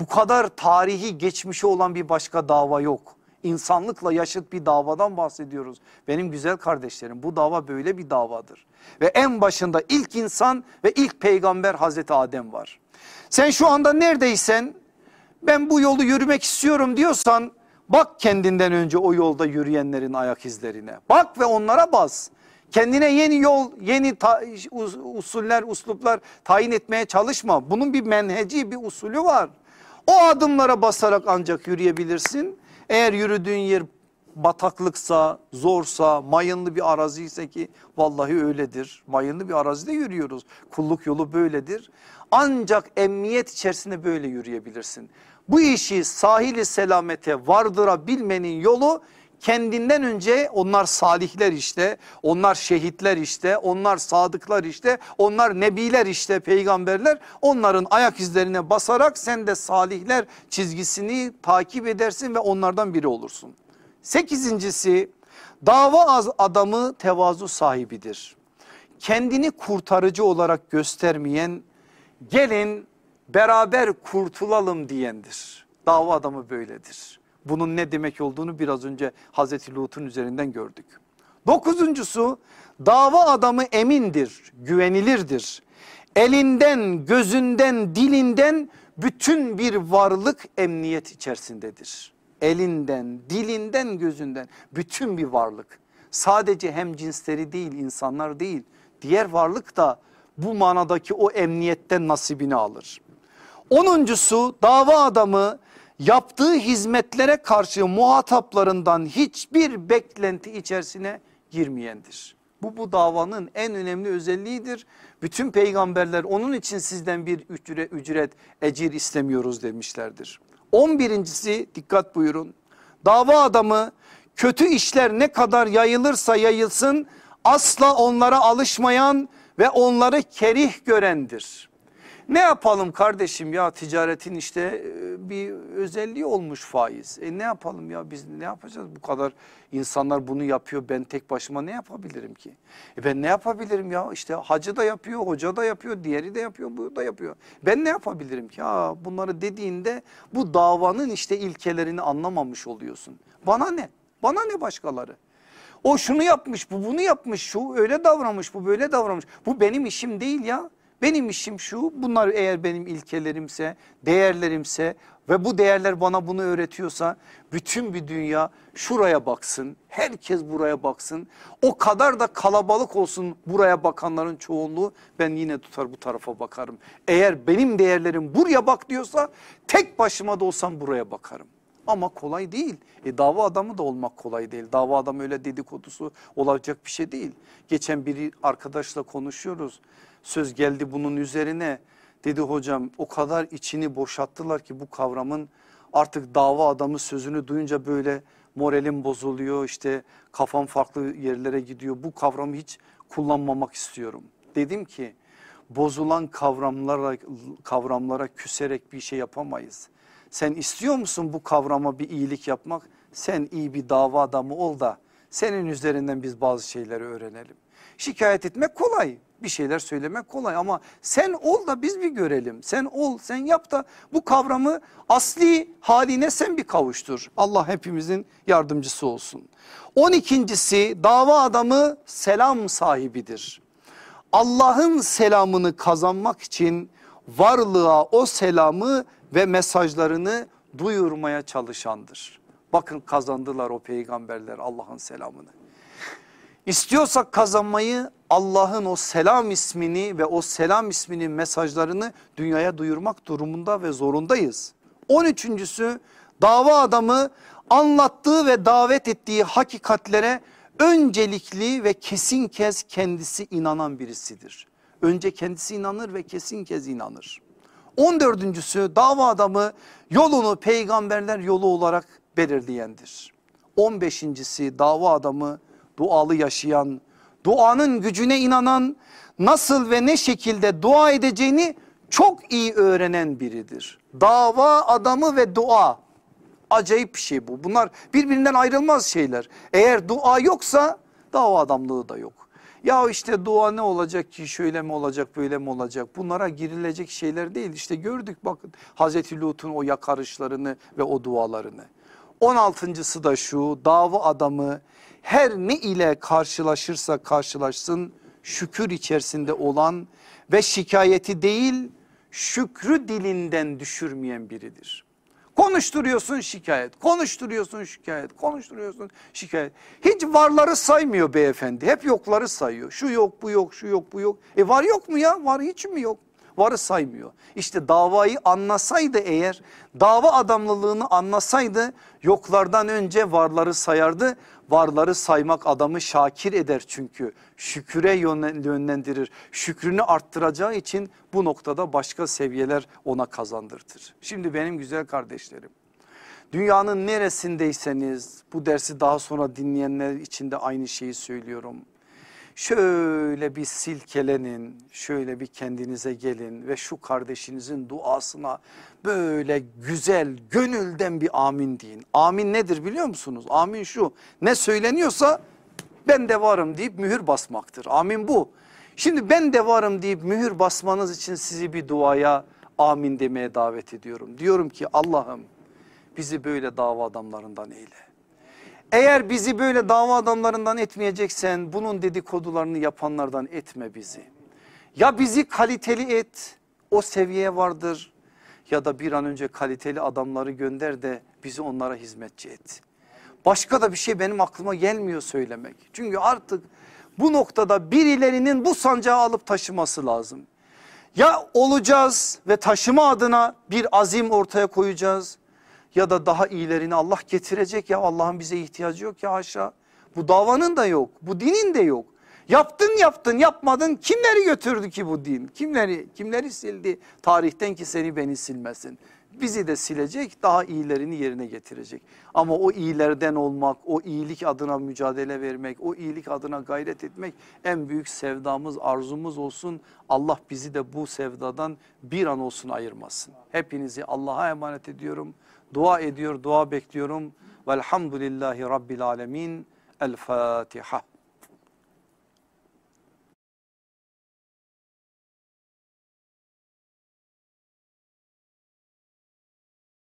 bu kadar tarihi geçmişi olan bir başka dava yok insanlıkla yaşıt bir davadan bahsediyoruz. Benim güzel kardeşlerim bu dava böyle bir davadır. Ve en başında ilk insan ve ilk peygamber Hazreti Adem var. Sen şu anda neredeysen ben bu yolu yürümek istiyorum diyorsan bak kendinden önce o yolda yürüyenlerin ayak izlerine. Bak ve onlara bas. Kendine yeni yol, yeni usuller, usluplar tayin etmeye çalışma. Bunun bir menheci, bir usulü var. O adımlara basarak ancak yürüyebilirsin. Eğer yürüdüğün yer bataklıksa, zorsa, mayınlı bir arazi ise ki vallahi öyledir. Mayınlı bir arazide yürüyoruz. Kulluk yolu böyledir. Ancak emniyet içerisinde böyle yürüyebilirsin. Bu işi sahili selamete vardırabilmenin yolu kendinden önce onlar salihler işte, onlar şehitler işte, onlar sadıklar işte, onlar nebiler işte, peygamberler. Onların ayak izlerine basarak sen de salihler çizgisini takip edersin ve onlardan biri olursun. Sekizincisi dava adamı tevazu sahibidir. Kendini kurtarıcı olarak göstermeyen gelin beraber kurtulalım diyendir. Dava adamı böyledir bunun ne demek olduğunu biraz önce Hazreti Lut'un üzerinden gördük. Dokuzuncusu dava adamı emindir, güvenilirdir. Elinden, gözünden, dilinden bütün bir varlık emniyet içerisindedir. Elinden, dilinden, gözünden bütün bir varlık. Sadece hem cinsleri değil, insanlar değil. Diğer varlık da bu manadaki o emniyetten nasibini alır. Onuncusu dava adamı yaptığı hizmetlere karşı muhataplarından hiçbir beklenti içerisine girmeyendir. Bu bu davanın en önemli özelliğidir. Bütün peygamberler onun için sizden bir ücret, ücret ecir istemiyoruz demişlerdir. On birincisi dikkat buyurun. Dava adamı kötü işler ne kadar yayılırsa yayılsın asla onlara alışmayan ve onları kerih görendir. Ne yapalım kardeşim ya ticaretin işte e, bir özelliği olmuş faiz. E ne yapalım ya biz ne yapacağız bu kadar insanlar bunu yapıyor ben tek başıma ne yapabilirim ki? E ben ne yapabilirim ya işte hacı da yapıyor hoca da yapıyor diğeri de yapıyor bu da yapıyor. Ben ne yapabilirim ki? Ha, bunları dediğinde bu davanın işte ilkelerini anlamamış oluyorsun. Bana ne? Bana ne başkaları? O şunu yapmış bu bunu yapmış şu öyle davranmış bu böyle davranmış. Bu benim işim değil ya. Benim işim şu bunlar eğer benim ilkelerimse değerlerimse ve bu değerler bana bunu öğretiyorsa bütün bir dünya şuraya baksın. Herkes buraya baksın. O kadar da kalabalık olsun buraya bakanların çoğunluğu ben yine tutar bu tarafa bakarım. Eğer benim değerlerim buraya bak diyorsa tek başıma da olsam buraya bakarım. Ama kolay değil. E, dava adamı da olmak kolay değil. Dava adamı öyle dedikodusu olacak bir şey değil. Geçen bir arkadaşla konuşuyoruz söz geldi bunun üzerine. Dedi hocam o kadar içini boşalttılar ki bu kavramın artık dava adamı sözünü duyunca böyle moralim bozuluyor işte kafam farklı yerlere gidiyor. Bu kavramı hiç kullanmamak istiyorum. Dedim ki bozulan kavramlara, kavramlara küserek bir şey yapamayız. Sen istiyor musun bu kavrama bir iyilik yapmak? Sen iyi bir dava adamı ol da senin üzerinden biz bazı şeyleri öğrenelim. Şikayet etmek kolay bir şeyler söylemek kolay ama sen ol da biz bir görelim. Sen ol sen yap da bu kavramı asli haline sen bir kavuştur. Allah hepimizin yardımcısı olsun. On ikincisi dava adamı selam sahibidir. Allah'ın selamını kazanmak için varlığa o selamı ve mesajlarını duyurmaya çalışandır. Bakın kazandılar o peygamberler Allah'ın selamını. İstiyorsak kazanmayı Allah'ın o selam ismini ve o selam isminin mesajlarını dünyaya duyurmak durumunda ve zorundayız. On üçüncüsü dava adamı anlattığı ve davet ettiği hakikatlere öncelikli ve kesin kez kendisi inanan birisidir. Önce kendisi inanır ve kesin kez inanır. On dördüncüsü dava adamı yolunu peygamberler yolu olarak belirleyendir. On beşincisi dava adamı dualı yaşayan, duanın gücüne inanan, nasıl ve ne şekilde dua edeceğini çok iyi öğrenen biridir. Dava adamı ve dua acayip bir şey bu. Bunlar birbirinden ayrılmaz şeyler. Eğer dua yoksa dava adamlığı da yok. Ya işte dua ne olacak ki şöyle mi olacak böyle mi olacak bunlara girilecek şeyler değil. İşte gördük bakın Hazreti Lut'un o yakarışlarını ve o dualarını. 16.sı da şu dava adamı her ne ile karşılaşırsa karşılaşsın şükür içerisinde olan ve şikayeti değil şükrü dilinden düşürmeyen biridir. Konuşturuyorsun şikayet, konuşturuyorsun şikayet, konuşturuyorsun şikayet. Hiç varları saymıyor beyefendi. Hep yokları sayıyor. Şu yok, bu yok, şu yok, bu yok. E var yok mu ya? Var hiç mi yok? Varı saymıyor. İşte davayı anlasaydı eğer, dava adamlılığını anlasaydı yoklardan önce varları sayardı. Varları saymak adamı şakir eder çünkü. Şüküre yönlendirir. Şükrünü arttıracağı için bu noktada başka seviyeler ona kazandırtır. Şimdi benim güzel kardeşlerim. Dünyanın neresindeyseniz bu dersi daha sonra dinleyenler için de aynı şeyi söylüyorum. Şöyle bir silkelenin, şöyle bir kendinize gelin ve şu kardeşinizin duasına böyle güzel gönülden bir amin deyin. Amin nedir biliyor musunuz? Amin şu ne söyleniyorsa ben de varım deyip mühür basmaktır. Amin bu. Şimdi ben de varım deyip mühür basmanız için sizi bir duaya amin demeye davet ediyorum. Diyorum ki Allah'ım bizi böyle dava adamlarından eyle. Eğer bizi böyle dava adamlarından etmeyeceksen bunun dedikodularını yapanlardan etme bizi. Ya bizi kaliteli et o seviyeye vardır ya da bir an önce kaliteli adamları gönder de bizi onlara hizmetçi et. Başka da bir şey benim aklıma gelmiyor söylemek. Çünkü artık bu noktada birilerinin bu sancağı alıp taşıması lazım. Ya olacağız ve taşıma adına bir azim ortaya koyacağız ya da daha iyilerini Allah getirecek ya Allah'ın bize ihtiyacı yok ya haşa. Bu davanın da yok bu dinin de yok. Yaptın yaptın yapmadın kimleri götürdü ki bu din? Kimleri kimleri sildi tarihten ki seni beni silmesin. Bizi de silecek daha iyilerini yerine getirecek. Ama o iyilerden olmak, o iyilik adına mücadele vermek, o iyilik adına gayret etmek en büyük sevdamız, arzumuz olsun. Allah bizi de bu sevdadan bir an olsun ayırmasın. Hepinizi Allah'a emanet ediyorum. Dua ediyor, dua bekliyorum. Velhamdülillahi Rabbil Alemin. El Fatiha.